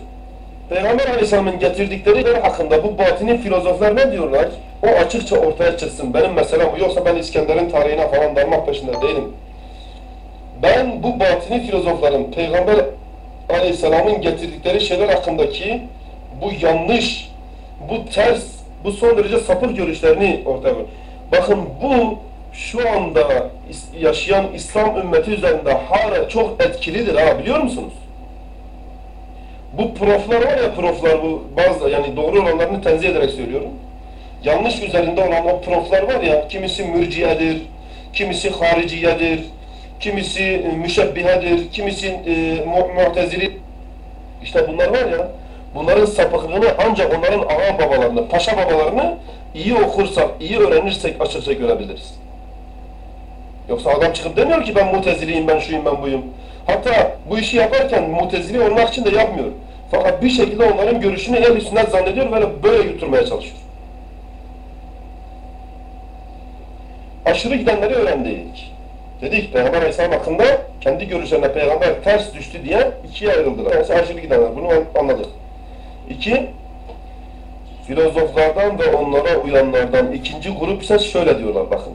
Peygamber Aleyhisselam'ın getirdikleri hakkında bu batini filozoflar ne diyorlar? O açıkça ortaya çıksın. Benim meselem bu. Yoksa ben İskender'in tarihine falan dalmak peşinde değilim. Ben bu batini filozofların Peygamber Aleyhisselam'ın getirdikleri şeyler hakkındaki bu yanlış, bu ters, bu son derece sapık görüşlerini ortaya koyuyor. Bakın bu şu anda yaşayan İslam ümmeti üzerinde hala çok etkilidir ha biliyor musunuz? Bu proflar var ya proflar bu bazı yani doğru olanlarını tenzih ederek söylüyorum. Yanlış üzerinde olan o proflar var ya kimisi mürciyedir, kimisi hariciyedir, kimisi e, müşebbihedir, kimisi e, mu'tezili işte bunlar var ya bunların sapıklığını ancak onların ağa babalarını, paşa babalarını iyi okursak, iyi öğrenirsek açıkça görebiliriz. Yoksa adam çıkıp demiyor ki ben muteziliyim, ben şuyum, ben buyum. Hatta bu işi yaparken mutezili olmak için de yapmıyor. Fakat bir şekilde onların görüşünü ehl sünnet zannediyor ve böyle yuturmaya çalışıyor. Aşırı gidenleri öğrendik. Dedik Peygamber Aleyhisselam hakkında kendi görüşlerine peygamber ters düştü diye ikiye ayrıldılar. Yani aşırı gidenler. Bunu anladık. İki, filozoflardan ve onlara uyanlardan ikinci grup ise şöyle diyorlar bakın.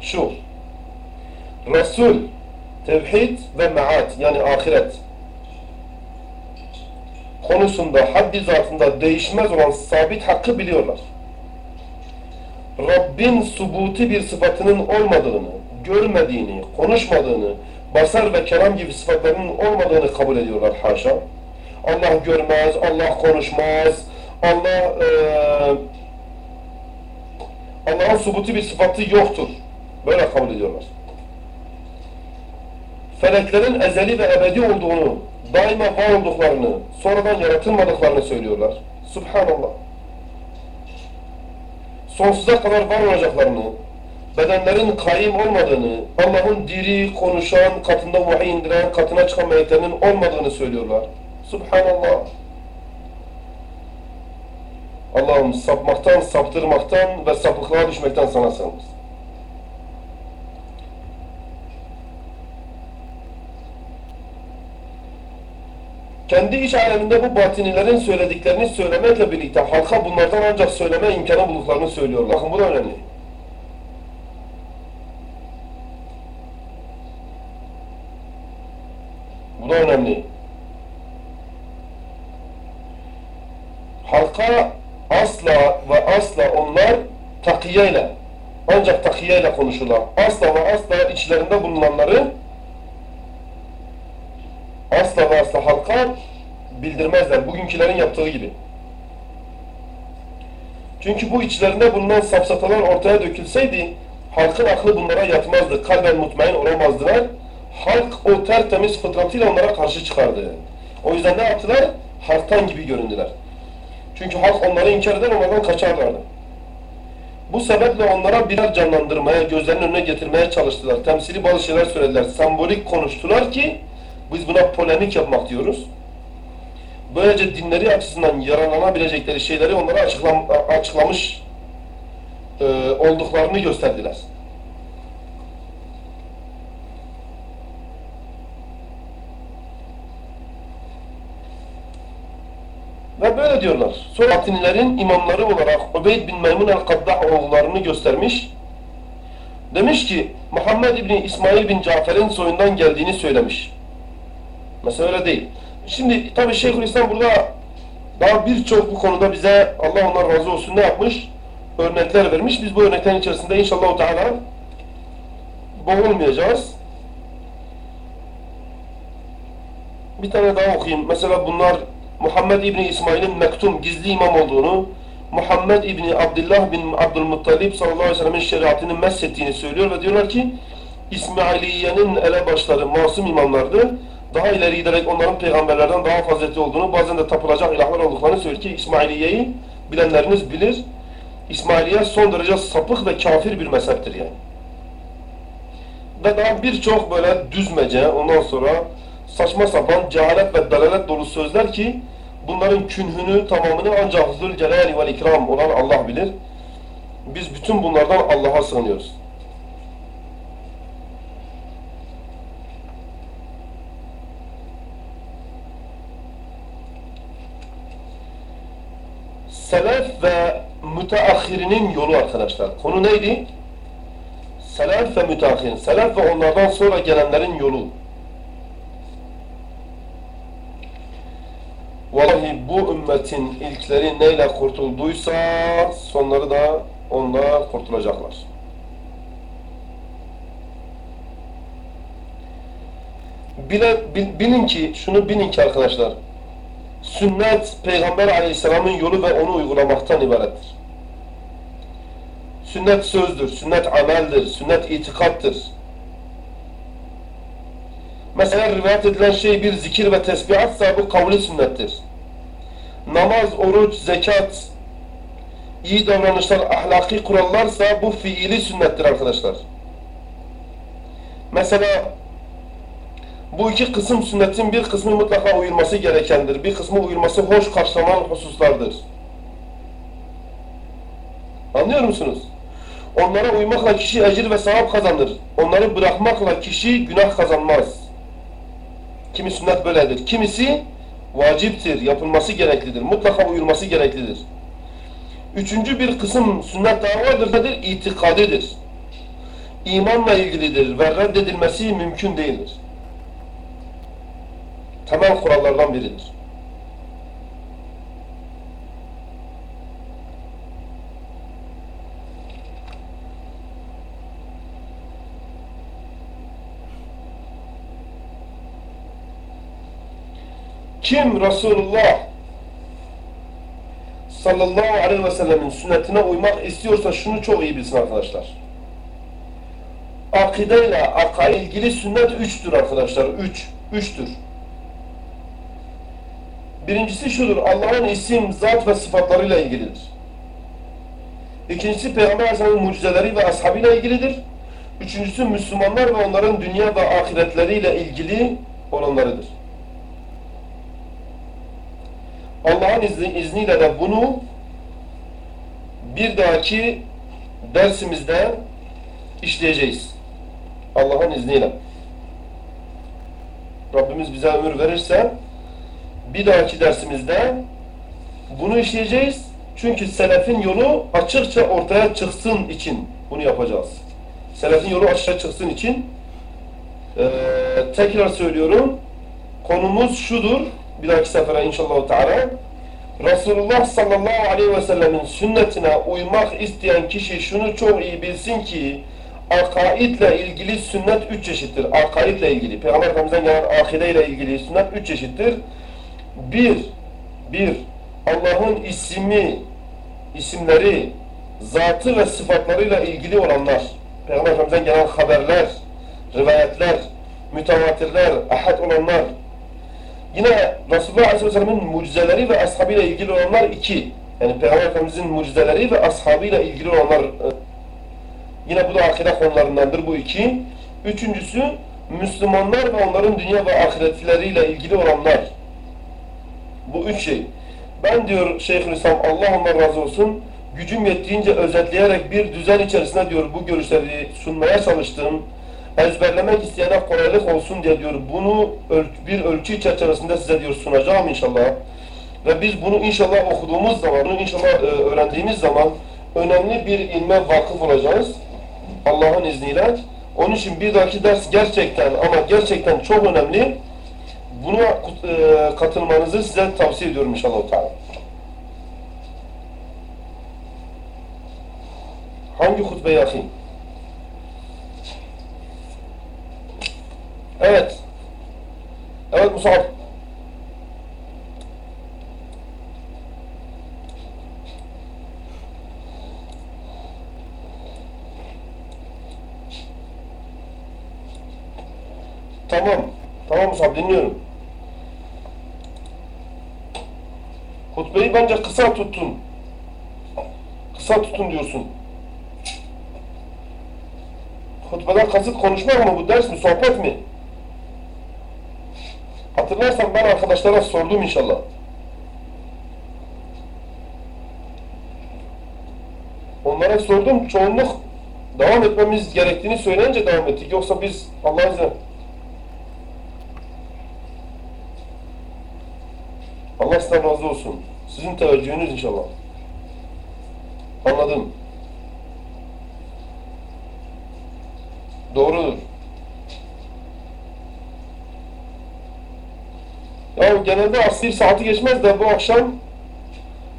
Şu, Resul, tevhid ve meat yani ahiret konusunda haddi zatında değişmez olan sabit hakkı biliyorlar. Rabbin subuti bir sıfatının olmadığını, görmediğini, konuşmadığını, basar ve kelam gibi sıfatlarının olmadığını kabul ediyorlar haşa. Allah görmez, Allah konuşmaz, Allah e, Allah'ın subuti bir sıfatı yoktur. Böyle kabul ediyorlar. Feleklerin ezeli ve ebedi olduğunu, daima var olduklarını, sonradan yaratılmadıklarını söylüyorlar. Subhanallah. Sonsuza kadar var olacaklarını, bedenlerin kaim olmadığını, Allah'ın diri, konuşan, katında vahiy indiren, katına çıkan meleklerinin olmadığını söylüyorlar. Subhanallah. Allah'ım sapmaktan, saptırmaktan ve sapıklığa düşmekten sana sığınırız. Kendi iç aleminde bu batinilerin söylediklerini söylemekle birlikte halka bunlardan ancak söyleme imkanı bulduklarını söylüyorlar. Bakın bu da önemli. Bu da önemli. Halka asla ve asla onlar takiyeyle ancak takiyeyle konuşurlar. Asla ve asla içlerinde bulunanları asla ve asla halka bildirmezler. Bugünkülerin yaptığı gibi. Çünkü bu içlerinde bulunan safsatalar ortaya dökülseydi halkın aklı bunlara yatmazdı. Kalben mutmain olamazdılar. Halk o tertemiz fıtratıyla onlara karşı çıkardı. O yüzden ne yaptılar? Halktan gibi göründüler. Çünkü halk onları inkar eder onlardan kaçarlardı. Bu sebeple onlara birer canlandırmaya, gözlerinin önüne getirmeye çalıştılar. Temsili bazı şeyler söylediler. Sembolik konuştular ki biz buna polemik yapmak diyoruz. Böylece dinleri açısından yararlanabilecekleri şeyleri onlara açıklam açıklamış e, olduklarını gösterdiler. Böyle diyorlar. Sonra imamları olarak Ubeyd bin Meymun el-Kaddah oğullarını göstermiş. Demiş ki Muhammed İbni İsmail bin Cafer'in soyundan geldiğini söylemiş. Mesela öyle değil. Şimdi tabi Şeyhülislam burada daha birçok bu konuda bize Allah onlar razı olsun ne yapmış? Örnekler vermiş. Biz bu örneklerin içerisinde inşallah Teala boğulmayacağız. Bir tane daha okuyayım. Mesela bunlar Muhammed İbni İsmail'in mektum gizli imam olduğunu, Muhammed İbni Abdullah bin Abdülmuttalib sallallahu aleyhi ve sellem'in şeriatını meshettiğini söylüyor ve diyorlar ki İsmailiye'nin elebaşları masum imamlardı. Daha ileri giderek onların peygamberlerden daha faziletli olduğunu, bazen de tapılacak ilahlar olduklarını söylüyor ki İsmailiye'yi bilenleriniz bilir. İsmailiye son derece sapık ve kafir bir mezheptir yani. Ve daha birçok böyle düzmece, ondan sonra saçma sapan cehalet ve dalalet dolu sözler ki bunların künhünü tamamını ancak Zülcelal ve İkram olan Allah bilir. Biz bütün bunlardan Allah'a sığınıyoruz. Selef ve müteahhirinin yolu arkadaşlar. Konu neydi? Selef ve müteahhirin. Selef ve onlardan sonra gelenlerin yolu. Vallahi bu ümmetin ilkleri neyle kurtulduysa sonları da onunla kurtulacaklar. Bile, bilin ki, şunu bilin ki arkadaşlar, sünnet Peygamber aleyhisselamın yolu ve onu uygulamaktan ibarettir. Sünnet sözdür, sünnet ameldir, sünnet itikattır. Mesela rivayet edilen şey bir zikir ve tesbihatsa bu kavli sünnettir. Namaz, oruç, zekat, iyi davranışlar, ahlaki kurallarsa bu fiili sünnettir arkadaşlar. Mesela bu iki kısım sünnetin bir kısmı mutlaka uyulması gerekendir. Bir kısmı uyulması hoş karşılanan hususlardır. Anlıyor musunuz? Onlara uymakla kişi ecir ve sevap kazanır. Onları bırakmakla kişi günah kazanmaz. Kimi sünnet böyledir. Kimisi vaciptir, yapılması gereklidir. Mutlaka uyulması gereklidir. Üçüncü bir kısım sünnet daha vardır. Nedir? İtikadidir. İmanla ilgilidir ve reddedilmesi mümkün değildir. Temel kurallardan biridir. Kim Resulullah sallallahu aleyhi ve sellemin sünnetine uymak istiyorsa şunu çok iyi bilsin arkadaşlar. Akideyle akaid ilgili sünnet üçtür arkadaşlar. Üç. Üçtür. Birincisi şudur. Allah'ın isim, zat ve sıfatlarıyla ilgilidir. İkincisi Peygamber Aleyhisselam'ın mucizeleri ve ashabıyla ilgilidir. Üçüncüsü Müslümanlar ve onların dünya ve ahiretleriyle ilgili olanlarıdır. Allah'ın izni, izniyle de bunu bir dahaki dersimizde işleyeceğiz. Allah'ın izniyle. Rabbimiz bize ömür verirse bir dahaki dersimizde bunu işleyeceğiz. Çünkü selefin yolu açıkça ortaya çıksın için bunu yapacağız. Selefin yolu açıkça çıksın için ee, tekrar söylüyorum konumuz şudur bir dahaki sefere inşallah Teala Resulullah sallallahu aleyhi ve sellemin sünnetine uymak isteyen kişi şunu çok iyi bilsin ki akaidle ilgili sünnet üç çeşittir. Akaidle ilgili. Peygamber Efendimiz'den gelen akide ile ilgili sünnet üç çeşittir. Bir, bir, Allah'ın ismi, isimleri, zatı ve sıfatlarıyla ilgili olanlar. Peygamber Efendimiz'den gelen haberler, rivayetler, mütevatirler, ahad olanlar. Yine Resulullah Aleyhisselam'ın mucizeleri ve ashabıyla ilgili olanlar iki. Yani Peygamber Efendimiz'in mucizeleri ve ashabıyla ilgili olanlar Yine bu da akide konularındandır bu iki. Üçüncüsü Müslümanlar ve onların dünya ve ahiretleriyle ilgili olanlar. Bu üç şey. Ben diyor Şeyhülislam Allah ondan razı olsun gücüm yettiğince özetleyerek bir düzen içerisinde diyor bu görüşleri sunmaya çalıştım. Ezberlemek isteyene kolaylık olsun diye diyor bunu bir ölçü çerçevesinde size diyor sunacağım inşallah. Ve biz bunu inşallah okuduğumuz zaman, bunu inşallah e, öğrendiğimiz zaman önemli bir ilme vakıf olacağız. Allah'ın izniyle. Onun için bir dahaki ders gerçekten ama gerçekten çok önemli. Buna e, katılmanızı size tavsiye ediyorum inşallah. Hangi hutbeyi akayım? Evet. Evet Musab. Tamam. Tamam Musab dinliyorum. Hutbeyi bence kısa tuttun. Kısa tutun diyorsun. Hutbeden kasıt konuşmak mı bu ders mi sohbet mi? Hatırlarsan ben arkadaşlara sordum inşallah. Onlara sordum çoğunluk devam etmemiz gerektiğini söyleyince devam ettik. Yoksa biz Allah'a izniyle Allah sizden razı olsun. Sizin teveccühünüz inşallah. Anladım. Doğrudur. Ya genelde asir saati geçmez de bu akşam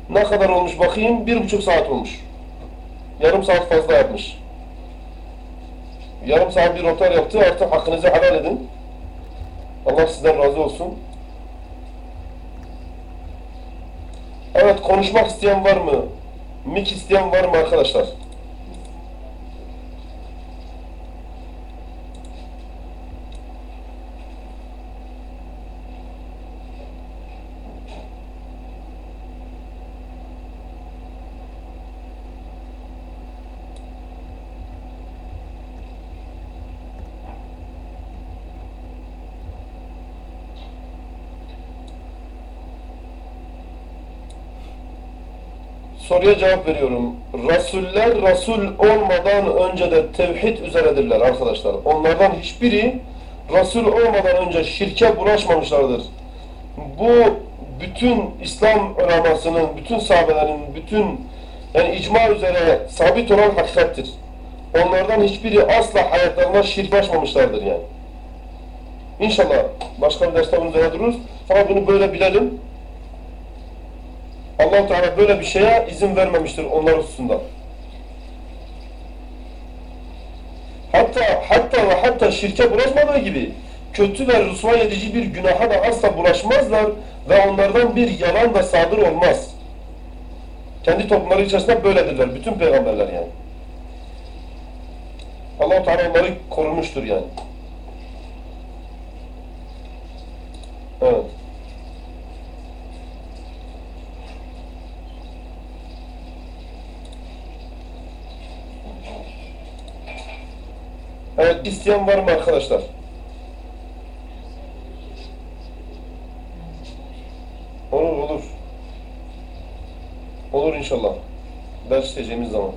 ne kadar olmuş bakayım? Bir buçuk saat olmuş. Yarım saat fazla yapmış. Yarım saat bir rotar yaptı. Artık hakkınızı helal edin. Allah sizden razı olsun. Evet konuşmak isteyen var mı? Mik isteyen var mı arkadaşlar? Soruya cevap veriyorum. Rasuller Rasul olmadan önce de tevhid üzeredirler arkadaşlar. Onlardan hiçbiri Rasul olmadan önce şirke bulaşmamışlardır. Bu bütün İslam ulemasının, bütün sahabelerin, bütün yani icma üzere sabit olan hakikattir. Onlardan hiçbiri asla hayatlarına şirk başmamışlardır yani. İnşallah başka bir derste bunun dururuz. Fakat bunu böyle bilelim allah Teala böyle bir şeye izin vermemiştir onlar hususunda. Hatta hatta ve hatta şirke bulaşmadığı gibi kötü ve rüsva edici bir günaha da asla bulaşmazlar ve onlardan bir yalan da sadır olmaz. Kendi toplumları içerisinde böyledirler. Bütün peygamberler yani. allah Teala onları korumuştur yani. Evet. Evet isteyen var mı arkadaşlar? Olur olur. Olur inşallah. Ders işleyeceğimiz zaman.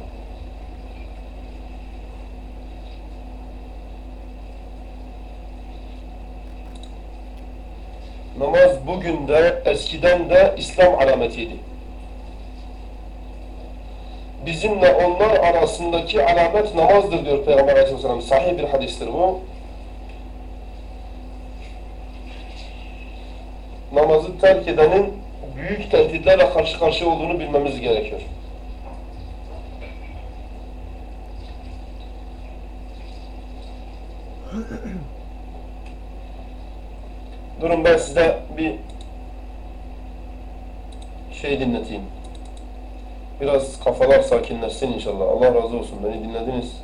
Namaz bugün de eskiden de İslam alametiydi. Bizimle onlar arasındaki alamet namazdır diyor Peygamber Aleyhisselam. Sahih bir hadistir bu. Namazı terk edenin büyük tehditlerle karşı karşıya olduğunu bilmemiz gerekiyor. Durun ben size bir şey dinleteyim. Biraz kafalar sakinleşsin inşallah. Allah razı olsun. Beni dinlediniz.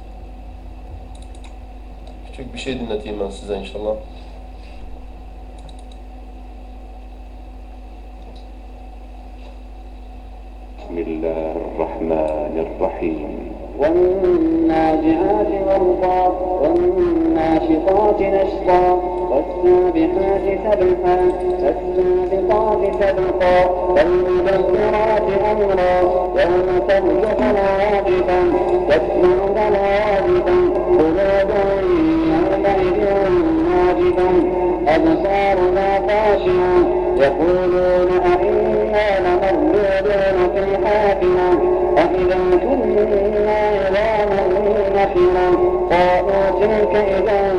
Küçük bir şey dinleteyim ben size inşallah. بسم الله الرحمن الرحيم والنازعات غرقا والناشطات نشطا سبحا فالسابقات سبقا فالمدبرات امرا يوم ترجف العاقبه تسمع بلاغبا قلوب يومئذ ناجبا ابصارنا خاشعه يقولون أئنا لمردودون في الحافرة أإذا كنا عظاما نخرة قالوا تلك إذا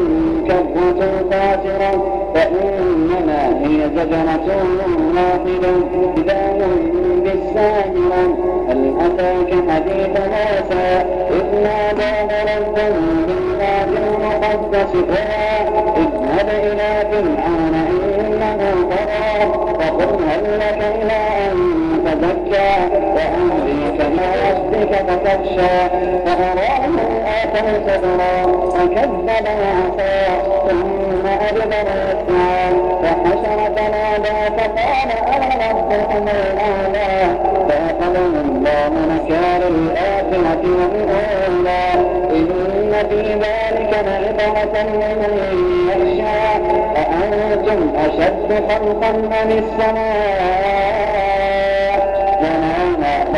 كرة خاسرة فإنما هي زجرة واحدة إذا هم بالساهرة. هل أتاك حديث موسى؟ إذ نادى ربه بالواد المقدس اذهب إلى فرعون إنه طغى. فقل هل لك إلى أن تزكى إلى ربك فتخشى فأراه الآية الكبرى فكذب وعصى ثم أدبر يسعى فحشر فنادى فقال أنا ربكم الأعلى فأخذه الله نكال الآخرة والأولى إن في ذلك لعبرة لمن يخشى أأنتم أشد خلقا من السماء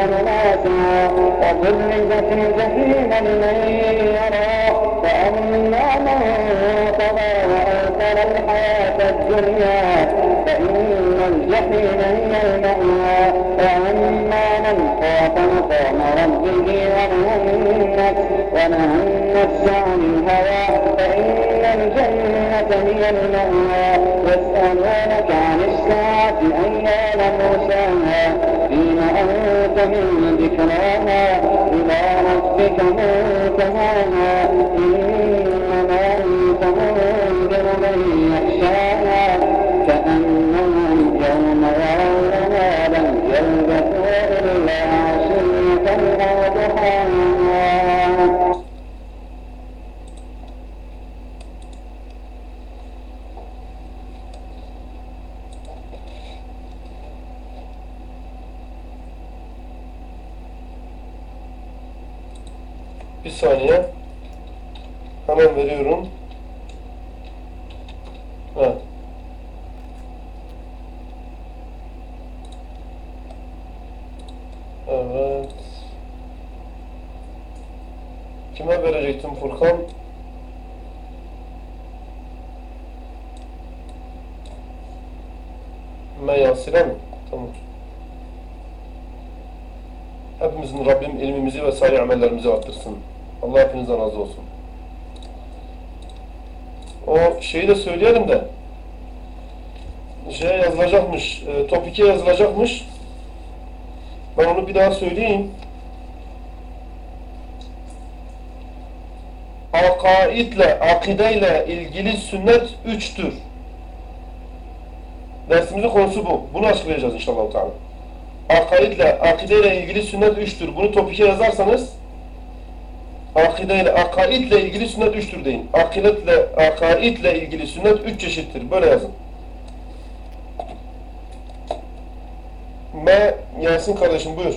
سعى وبرزت الجحيم لمن يرى فأما من طغى وآثر الحياة الدنيا فإن الجحيم هي المأوى وأما من خاف مقام ربه ونهى النفس ونهى النفس عن الهوى فإن الجنة هي المأوى يسألونك عن الساعة أيان مرساها؟ من ذكراها إلى ربك منتهاها Furkan? Meyasile mi? Tamam. Hepimizin Rabbim ilmimizi ve salih amellerimizi arttırsın. Allah hepinizden razı olsun. O şeyi de söyleyelim de şey yazılacakmış, e, topike yazılacakmış. Ben onu bir daha söyleyeyim. Akaidle, akideyle ilgili sünnet üçtür. Dersimizin konusu bu. Bunu açıklayacağız inşallah. Teala. Akaidle, akideyle ilgili sünnet üçtür. Bunu topike yazarsanız Akideyle, akaidle ilgili sünnet üçtür deyin. Akidetle, akaidle ilgili sünnet üç çeşittir. Böyle yazın. M. Yasin kardeşim buyur.